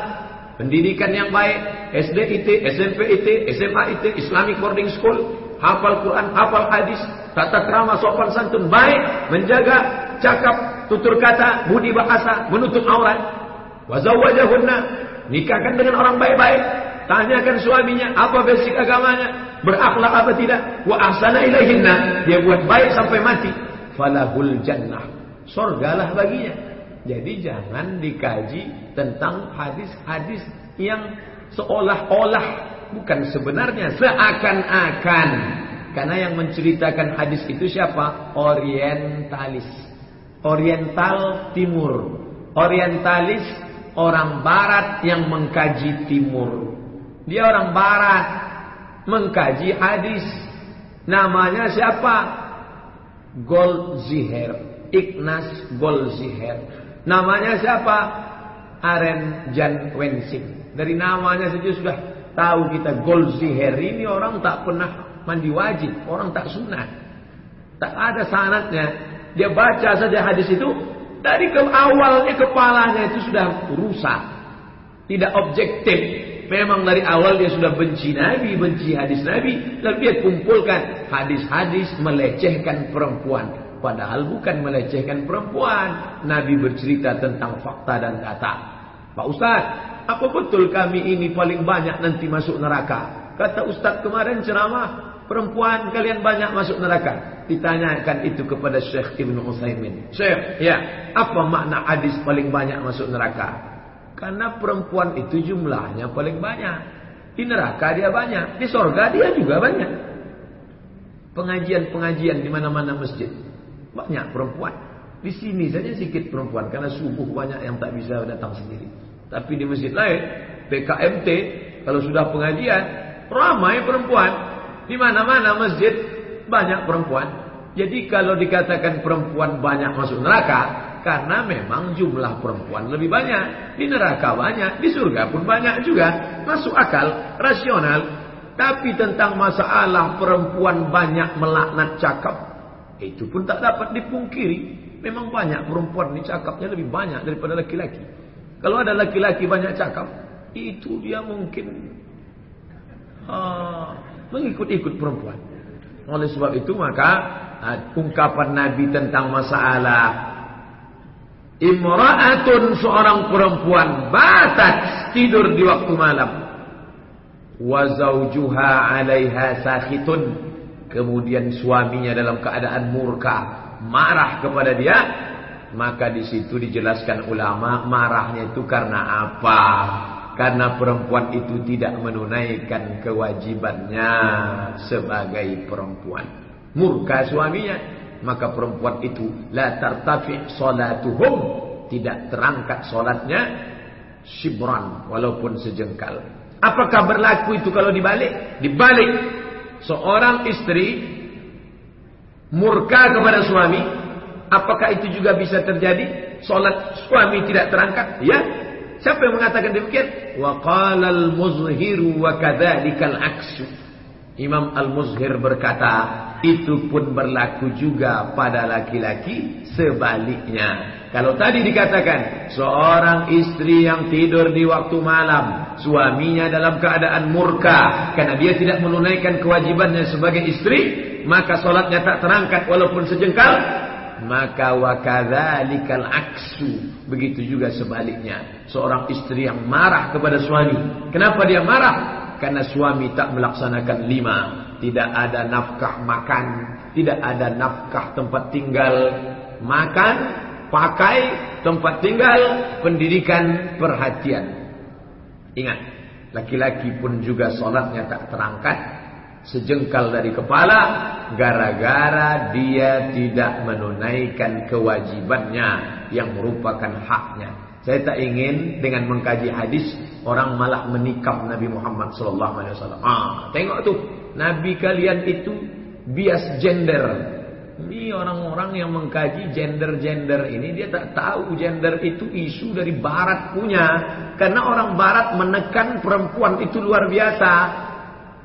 Pendidikan yang baik, SD IT, SMP IT, SMA IT, Islamic Boarding School, hafal Quran, hafal hadis, tata krama sopan santun baik, menjaga cakap, tutur kata, budi bahasa, menutup aurat. Wazawajahunna, nikahkan dengan orang baik-baik, tanyakan suaminya apa basic agamanya, berakhlak apa tidak, wa ahsana ilaihinna, dia buat baik sampai mati, falahul jannah. Surgalah baginya. Jadi jangan dikaji tentang hadis-hadis yang seolah-olah bukan sebenarnya seakan-akan. Karena yang menceritakan hadis itu siapa? Orientalis. Oriental timur. Orientalis orang barat yang mengkaji timur. Dia orang barat mengkaji hadis. Namanya siapa? Goldziher. Ignas Goldziher. Namanya siapa? Aren Jan Wensing. Dari namanya saja sudah tahu kita Golziher ini orang tak pernah mandi wajib, orang tak sunnah. Tak ada sanatnya. Dia baca saja hadis itu dari ke awalnya kepalanya itu sudah rusak. Tidak objektif. Memang dari awal dia sudah benci Nabi, benci hadis Nabi. Lalu dia kumpulkan hadis-hadis melecehkan perempuan. Padahal bukan melecehkan perempuan. Nabi bercerita tentang fakta dan data. Pak Ustaz, apa betul kami ini paling banyak nanti masuk neraka? Kata Ustaz kemarin ceramah, perempuan kalian banyak masuk neraka. Ditanyakan itu kepada Syekh Ibn Utsaimin. Syekh, ya, apa makna hadis paling banyak masuk neraka? Karena perempuan itu jumlahnya paling banyak. Di neraka dia banyak, di sorga dia juga banyak. Pengajian-pengajian di mana-mana masjid. Banyak perempuan. Di sini saja sedikit perempuan. Karena subuh banyak yang tak bisa datang sendiri. Tapi di masjid lain, PKMT, kalau sudah pengajian, ramai perempuan. Di mana-mana masjid, banyak perempuan. Jadi kalau dikatakan perempuan banyak masuk neraka, karena memang jumlah perempuan lebih banyak. Di neraka banyak, di surga pun banyak juga. Masuk akal, rasional. Tapi tentang masalah perempuan banyak melaknat cakap, itu pun tak dapat dipungkiri. Memang banyak perempuan ini cakapnya lebih banyak daripada laki-laki. Kalau ada laki-laki banyak cakap, itu dia mungkin mengikut-ikut perempuan. Oleh sebab itu maka ungkapan Nabi tentang masalah Imra'atun seorang perempuan batat tidur di waktu malam. Wa zawjuha 'alaiha sakhitun kemudian suaminya dalam keadaan murka, marah kepada dia, maka di situ dijelaskan ulama marahnya itu karena apa? Karena perempuan itu tidak menunaikan kewajibannya sebagai perempuan. Murka suaminya, maka perempuan itu la tartafi salatuhum, tidak terangkat salatnya shibran walaupun sejengkal. Apakah berlaku itu kalau dibalik? Dibalik seorang istri murka kepada suami, apakah itu juga bisa terjadi? Salat suami tidak terangkat? Ya. Siapa yang mengatakan demikian? Wa qala al-muzhiru wa kadzalikal aksu. Imam Al-Muzhir berkata, itu pun berlaku juga pada laki-laki sebaliknya. Kalau tadi dikatakan seorang istri yang tidur di waktu malam, suaminya dalam keadaan murka karena dia tidak menunaikan kewajibannya sebagai istri, maka solatnya tak terangkat walaupun sejengkal, maka wakadzalikal aksu. Begitu juga sebaliknya, seorang istri yang marah kepada suami. Kenapa dia marah? Karena suami tak melaksanakan lima, tidak ada nafkah makan, tidak ada nafkah tempat tinggal, makan pakai tempat tinggal, pendidikan, perhatian. Ingat, laki-laki pun juga sholatnya tak terangkat, sejengkal dari kepala, gara-gara dia tidak menunaikan kewajibannya yang merupakan haknya. Saya tak ingin dengan mengkaji hadis orang malah menikam Nabi Muhammad sallallahu alaihi wasallam. Ah, tengok tuh, nabi kalian itu bias gender. Ini orang-orang yang mengkaji gender-gender ini dia tak tahu gender itu isu dari barat punya. Karena orang barat menekan perempuan itu luar biasa.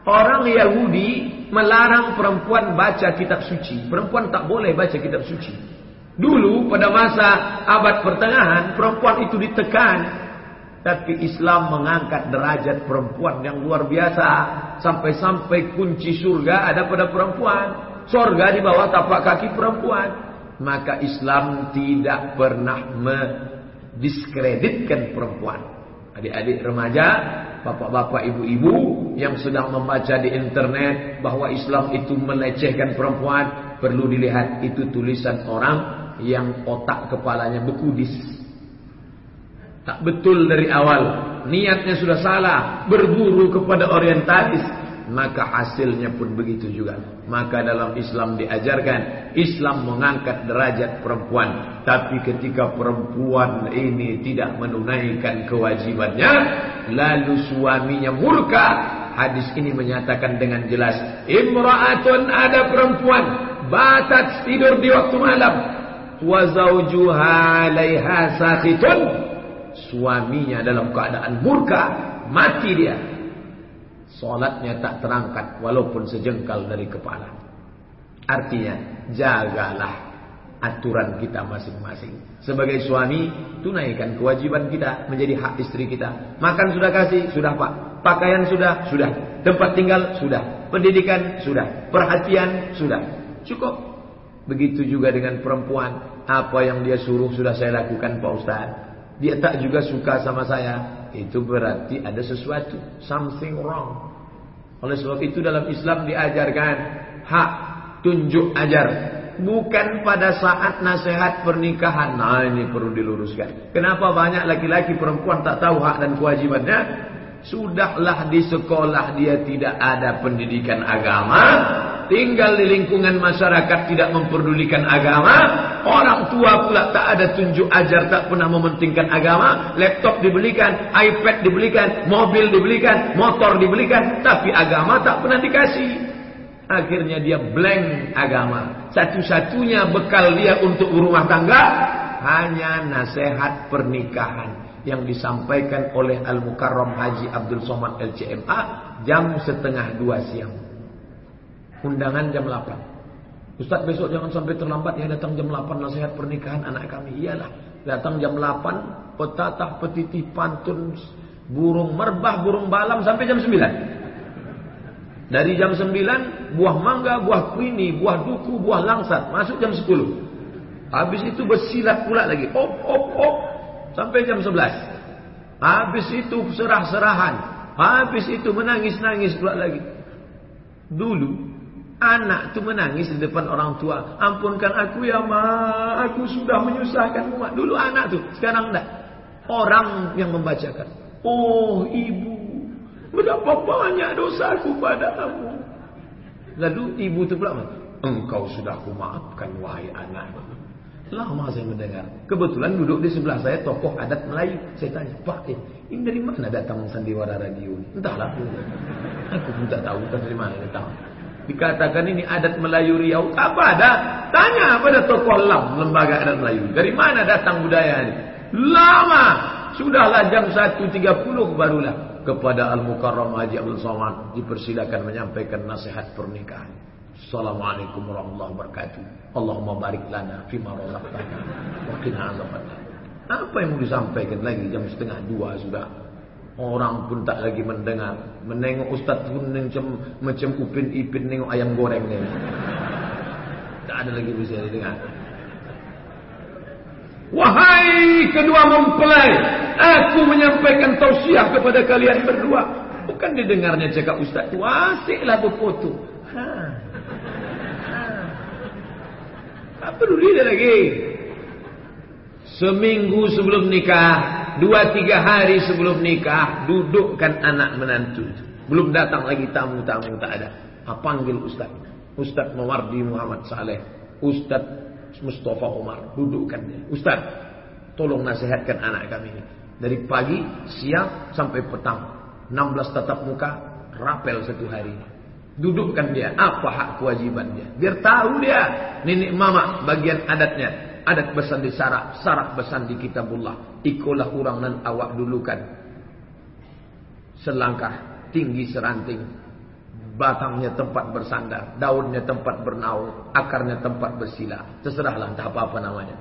Orang Yahudi melarang perempuan baca kitab suci. Perempuan tak boleh baca kitab suci. Dulu pada masa abad pertengahan perempuan itu ditekan. Tapi Islam mengangkat derajat perempuan yang luar biasa. Sampai-sampai kunci surga ada pada perempuan. Surga di bawah tapak kaki perempuan. Maka Islam tidak pernah mendiskreditkan perempuan. Adik-adik remaja bapak-bapak, ibu-ibu yang sedang membaca di internet bahwa Islam itu melecehkan perempuan, perlu dilihat itu tulisan orang yang otak kepalanya bekudis. Tak betul dari awal, niatnya sudah salah, berburu kepada orientalis, maka hasilnya pun begitu juga. Maka dalam Islam diajarkan, Islam mengangkat derajat perempuan. Tapi ketika perempuan ini tidak menunaikan kewajibannya, lalu suaminya murka. Hadis ini menyatakan dengan jelas, Imra'atun ada perempuan, batat tidur di waktu malam. Wa sakhitun. Suaminya dalam keadaan murka, mati dia. Solatnya tak terangkat walaupun sejengkal dari kepala. Artinya, jagalah aturan kita masing-masing. Sebagai suami, tunaikan kewajiban kita menjadi hak istri kita. Makan sudah kasih, sudah pak. Pakaian sudah, sudah. Tempat tinggal, sudah. Pendidikan, sudah. Perhatian, sudah. Cukup. Begitu juga dengan perempuan. Apa yang dia suruh sudah saya lakukan Pak Ustaz. Dia tak juga suka sama saya. Itu berarti ada sesuatu. Something wrong. Oleh sebab itu dalam Islam diajarkan. Hak tunjuk ajar. Bukan pada saat nasihat pernikahan. Nah ini perlu diluruskan. Kenapa banyak laki-laki perempuan tak tahu hak dan kewajibannya? Sudahlah di sekolah dia tidak ada pendidikan agama. Tinggal di lingkungan masyarakat tidak memperdulikan agama. Orang tua pula tak ada tunjuk ajar, tak pernah mementingkan agama. Laptop dibelikan, iPad dibelikan, mobil dibelikan, motor dibelikan. Tapi agama tak pernah dikasih. Akhirnya dia blank agama. Satu-satunya bekal dia untuk berumah tangga hanya nasihat pernikahan yang disampaikan oleh Al-Mukarram Haji Abdul Somad LCMA jam setengah dua siang. Undangan jam 8. Ustaz besok jangan sampai terlambat ya datang jam 8 nasihat pernikahan anak kami. Iyalah, datang jam 8 petatah petitih pantun burung merbah burung balam sampai jam 9. Dari jam 9 buah mangga, buah kuini, buah duku, buah langsat masuk jam 10. Habis itu bersilat pula lagi. Op op op sampai jam 11. Habis itu serah-serahan. Habis itu menangis-nangis pula lagi. Dulu Anak tu menangis di depan orang tua. Ampunkan aku ya ma, aku sudah menyusahkanmu ma. Dulu anak tu, sekarang enggak. Orang yang membacakan. Oh ibu, berapa banyak dosaku padamu. Lalu ibu tu pula, engkau sudah aku maafkan wahai anak. Lama saya mendengar. Kebetulan duduk di sebelah saya tokoh adat Melayu. Saya tanya, Pak, eh, ini dari mana datang sandiwara radio? Entahlah. Aku pun tak tahu dari mana datang. Dikatakan ini adat Melayu Riau. Apa ada? Tanya pada tokoh lam lembaga adat Melayu. Dari mana datang budaya ini? Lama. Sudahlah jam 1.30 barulah kepada Al-Mukarram Haji Abdul Somad dipersilakan menyampaikan nasihat pernikahan. Assalamualaikum warahmatullahi wabarakatuh. Allahumma barik lana fima razaqtana wa qina azabannar. Apa yang mau disampaikan lagi jam setengah dua sudah Orang pun tak lagi mendengar. Menengok ustaz pun macam macam upin ipin nengok ayam goreng ni. Tak ada lagi bisa didengar. Wahai kedua mempelai, aku menyampaikan tausiah kepada kalian berdua. Bukan didengarnya cakap ustaz tu, asiklah berfoto. Perlu dia lagi. Seminggu sebelum nikah, Dua tiga hari sebelum nikah Dudukkan anak menantu. Belum datang lagi tamu-tamu tak ada. Ha, Panggil Ustaz. Ustaz Mawardi Muhammad Saleh. Ustaz Mustafa Umar Dudukkan Ustaz Tolong nasihatkan anak kami ini. Dari pagi, siang sampai petang. 16 tatap muka, rapel satu hari. Dudukkan dia, apa hak kewajiban dia. Biar tahu dia, nenek mama bagian adatnya. Adat besan di sarak, sarak besan di kitabullah. Ikulah orang dan awak dulukan. Selangkah, tinggi seranting. Batangnya tempat bersandar, daunnya tempat bernaung, akarnya tempat bersila. Terserahlah entah apa-apa namanya.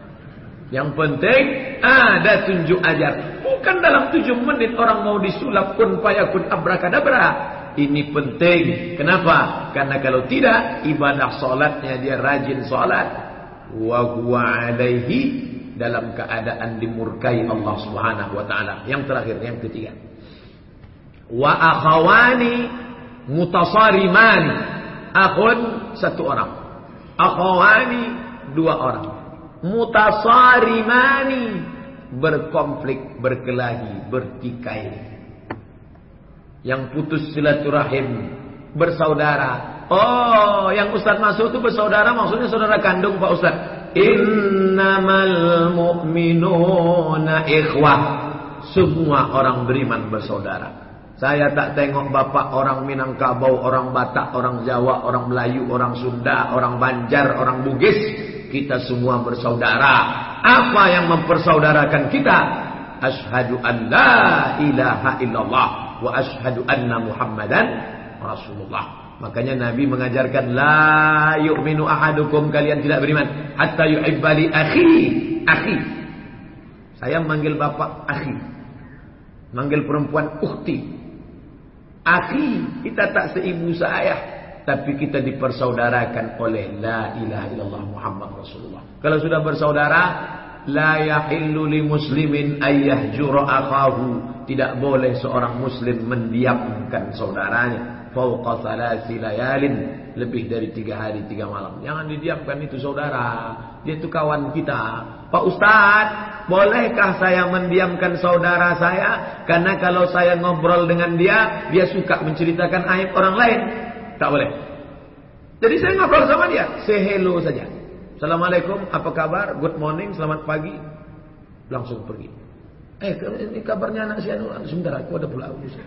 Yang penting ada tunjuk ajar. Bukan dalam tujuh menit orang mau disulap pun payakun abrakadabra. Ini penting. Kenapa? Karena kalau tidak ibadah solatnya dia rajin solat. Wa huwa alaihi dalam keadaan dimurkai Allah Subhanahu wa taala. Yang terakhir, yang ketiga. Wa akhawani mutasarimani. Akhun satu orang. Akhawani dua orang. Mutasarimani berkonflik, berkelahi, bertikai. Yang putus silaturahim, bersaudara. Oh, yang Ustaz masuk itu bersaudara maksudnya saudara kandung Pak Ustaz. Innamal mu'minuna ikhwah. Semua orang beriman bersaudara. Saya tak tengok bapak orang Minangkabau, orang Batak, orang Jawa, orang Melayu, orang Sunda, orang Banjar, orang Bugis. Kita semua bersaudara. Apa yang mempersaudarakan kita? Ashadu an la ilaha illallah wa ashadu anna muhammadan rasulullah. Makanya Nabi mengajarkan la yu'minu ahadukum kalian tidak beriman hatta yuhibbali akhi akhi. Saya manggil bapak akhi. Manggil perempuan ukhti. Akhi, kita tak seibu seayah. Tapi kita dipersaudarakan oleh La ilaha illallah Muhammad Rasulullah. Kalau sudah bersaudara, La yahillu li muslimin ayyahjura akhahu. Tidak boleh seorang muslim mendiamkan saudaranya. Fauqa thalasi layalin. Lebih dari tiga hari, tiga malam. Jangan didiamkan itu saudara. Dia itu kawan kita. Pak Ustadz, bolehkah saya mendiamkan saudara saya? Karena kalau saya ngobrol dengan dia, dia suka menceritakan aib orang lain. Tak boleh. Jadi saya ngobrol sama dia. Say hello saja. Assalamualaikum, apa kabar? Good morning, selamat pagi. Langsung pergi. Eh, ini kabarnya anak si Anu. Sebentar, aku ada pula urusan.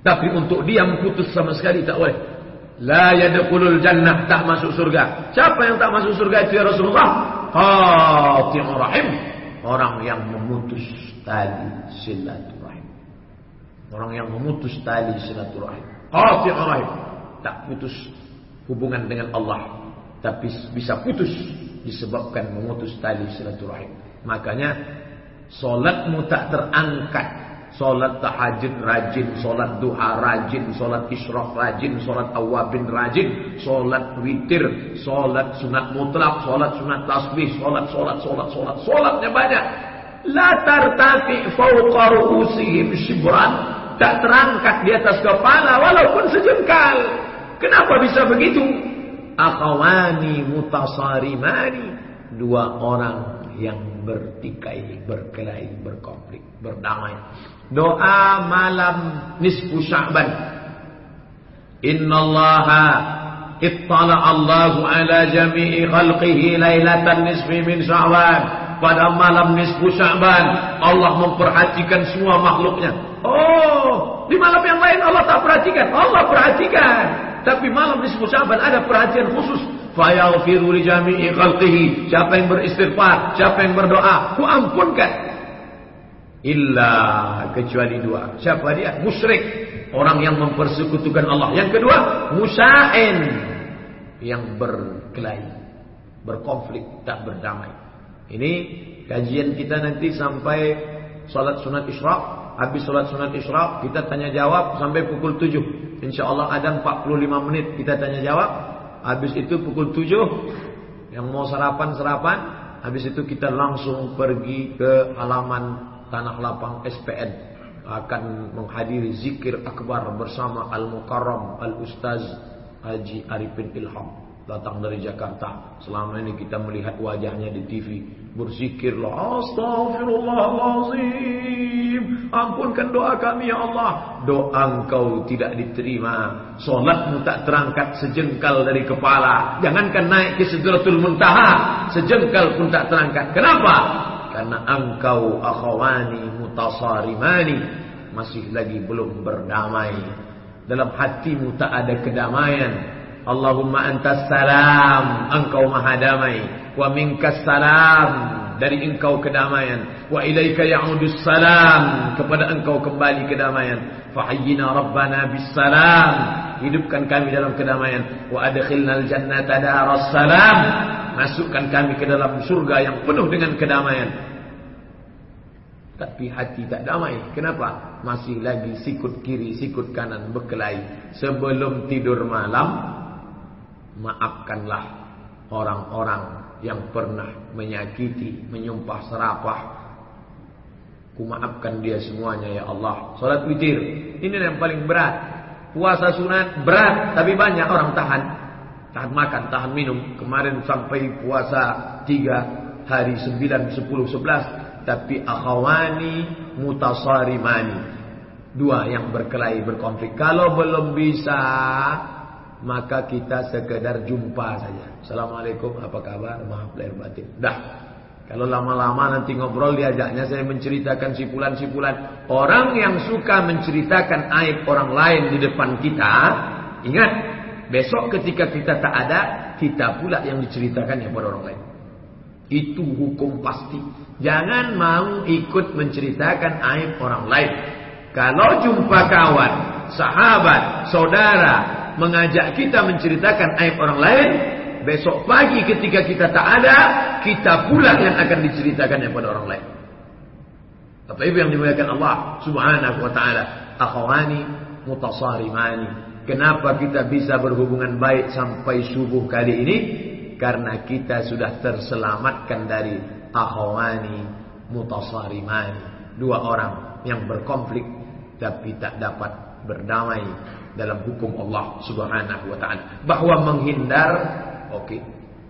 Tapi untuk diam putus sama sekali tak boleh. La yadkhulul jannah tak masuk surga. Siapa yang tak masuk surga itu ya Rasulullah? Qati'ur rahim. Orang yang memutus tali silaturahim. Orang yang memutus tali silaturahim. Qati'ur rahim. Tak putus hubungan dengan Allah. Tapi bisa putus disebabkan memutus tali silaturahim. Makanya solatmu tak terangkat Solat tahajud rajin, solat duha rajin, solat isyraq rajin, solat awabin rajin, solat witir, solat sunat mutlak, solat sunat tasbih, solat, solat, solat, solat, solatnya banyak. La tartafi fawqa ru'usihim shibran. Tak terangkat di atas kepala walaupun sejengkal. Kenapa bisa begitu? Akhawani mutasarimani. Dua orang yang bertikai, berkelahi, berkonflik, berdamai. Doa malam nisfu Sya'ban. Innallaha ittala Allahu ala jami'i khalqihi lailatan nisfi min Sya'ban. Pada malam nisfu Sya'ban Allah memperhatikan semua makhluknya. Oh, di malam yang lain Allah tak perhatikan. Allah perhatikan. Tapi malam nisfu Sya'ban ada perhatian khusus. Fayaghfiru li jami'i khalqihi. Siapa yang beristighfar, siapa yang berdoa, ku ampunkan. Illa kecuali dua. Siapa dia? Musyrik. Orang yang mempersekutukan Allah. Yang kedua, musya'in. Yang berkelahi. Berkonflik, tak berdamai. Ini kajian kita nanti sampai salat sunat isyraq. Habis salat sunat isyraq, kita tanya jawab sampai pukul 7. InsyaAllah ada 45 menit kita tanya jawab. Habis itu pukul 7. Yang mau sarapan-sarapan. Habis itu kita langsung pergi ke halaman Tanah Lapang SPN akan menghadiri zikir akbar bersama Al-Mukarram Al-Ustaz Haji Arifin Ilham datang dari Jakarta. Selama ini kita melihat wajahnya di TV. Berzikirlah. Astaghfirullahalazim. Ampunkan doa kami ya Allah. Doa engkau tidak diterima. Solatmu tak terangkat sejengkal dari kepala. Jangankan naik ke Sidratul Muntaha. Sejengkal pun tak terangkat. Kenapa? karena engkau akhawani mutasarimani masih lagi belum berdamai. Dalam hatimu tak ada kedamaian. Allahumma antas salam, engkau maha damai. Wa minkas salam, dari engkau kedamaian. Wa ilaika ya'udus salam, kepada engkau kembali kedamaian. Fahayyina rabbana bis salam, hidupkan kami dalam kedamaian. Wa adkhilnal jannata daras salam, masukkan kami ke dalam surga yang penuh dengan kedamaian. Tapi hati tak damai. Kenapa? Masih lagi sikut kiri, sikut kanan berkelahi. Sebelum tidur malam, maafkanlah orang-orang yang pernah menyakiti, menyumpah serapah. Kumaafkan dia semuanya ya Allah. Salat witir, ini yang paling berat. Puasa sunat berat, tapi banyak orang tahan. Tahan makan, tahan minum. Kemarin sampai puasa tiga hari sembilan, sepuluh, sebelas tapi akhawani mutasarimani. Dua yang berkelahi berkonflik. Kalau belum bisa, maka kita sekedar jumpa saja. Assalamualaikum, apa kabar? Maaf lahir batin. Dah. Kalau lama-lama nanti ngobrol diajaknya saya menceritakan sipulan-sipulan. Orang yang suka menceritakan aib orang lain di depan kita, ingat, besok ketika kita tak ada, kita pula yang diceritakan kepada orang lain. Itu hukum pasti. Jangan mau ikut menceritakan aib orang lain. Kalau jumpa kawan, sahabat, saudara mengajak kita menceritakan aib orang lain, besok pagi ketika kita tak ada, kita pula yang akan diceritakan kepada orang lain. Apa itu yang dimuliakan Allah Subhanahu wa taala? Akhwani mutasarimani. Kenapa kita bisa berhubungan baik sampai subuh kali ini? Karena kita sudah terselamatkan dari akhwani mutasarimani. Dua orang yang berkonflik tapi tak dapat berdamai dalam hukum Allah Subhanahu wa taala. Bahwa menghindar oke. Okay.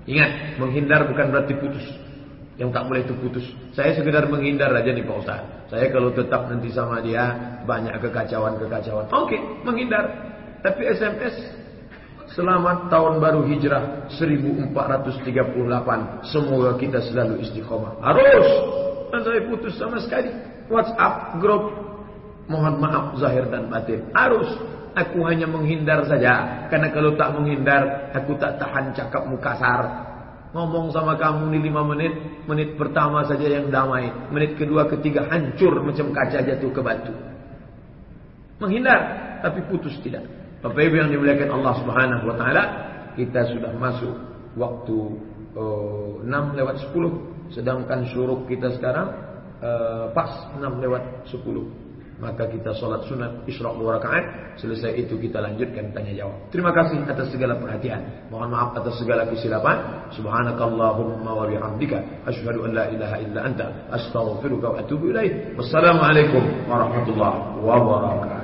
Ingat, menghindar bukan berarti putus. Yang tak boleh itu putus. Saya sekedar menghindar aja nih Pak Ustaz. Saya kalau tetap nanti sama dia banyak kekacauan-kekacauan. Oke, okay, menghindar. Tapi SMS Selamat tahun baru hijrah 1438. Semoga kita selalu istiqomah. Harus. Dan saya putus sama sekali. WhatsApp grup. Mohon maaf zahir dan batin. Harus. Aku hanya menghindar saja. Karena kalau tak menghindar, aku tak tahan cakap mukasar. Ngomong sama kamu nih 5 menit. Menit pertama saja yang damai. Menit kedua, ketiga hancur macam kaca jatuh ke batu. Menghindar. Tapi putus tidak. Bapak Ibu yang dimuliakan Allah Subhanahu wa taala, kita sudah masuk waktu uh, 6 lewat 10 sedangkan syuruk kita sekarang uh, pas 6 lewat 10. Maka kita sholat sunat isyraq dua rakaat. Selesai itu kita lanjutkan tanya jawab. Terima kasih atas segala perhatian. Mohon maaf atas segala kesilapan. Subhanakallahumma wa bihamdika asyhadu an la ilaha illa anta astaghfiruka wa atubu ilaik. Wassalamualaikum warahmatullahi wabarakatuh.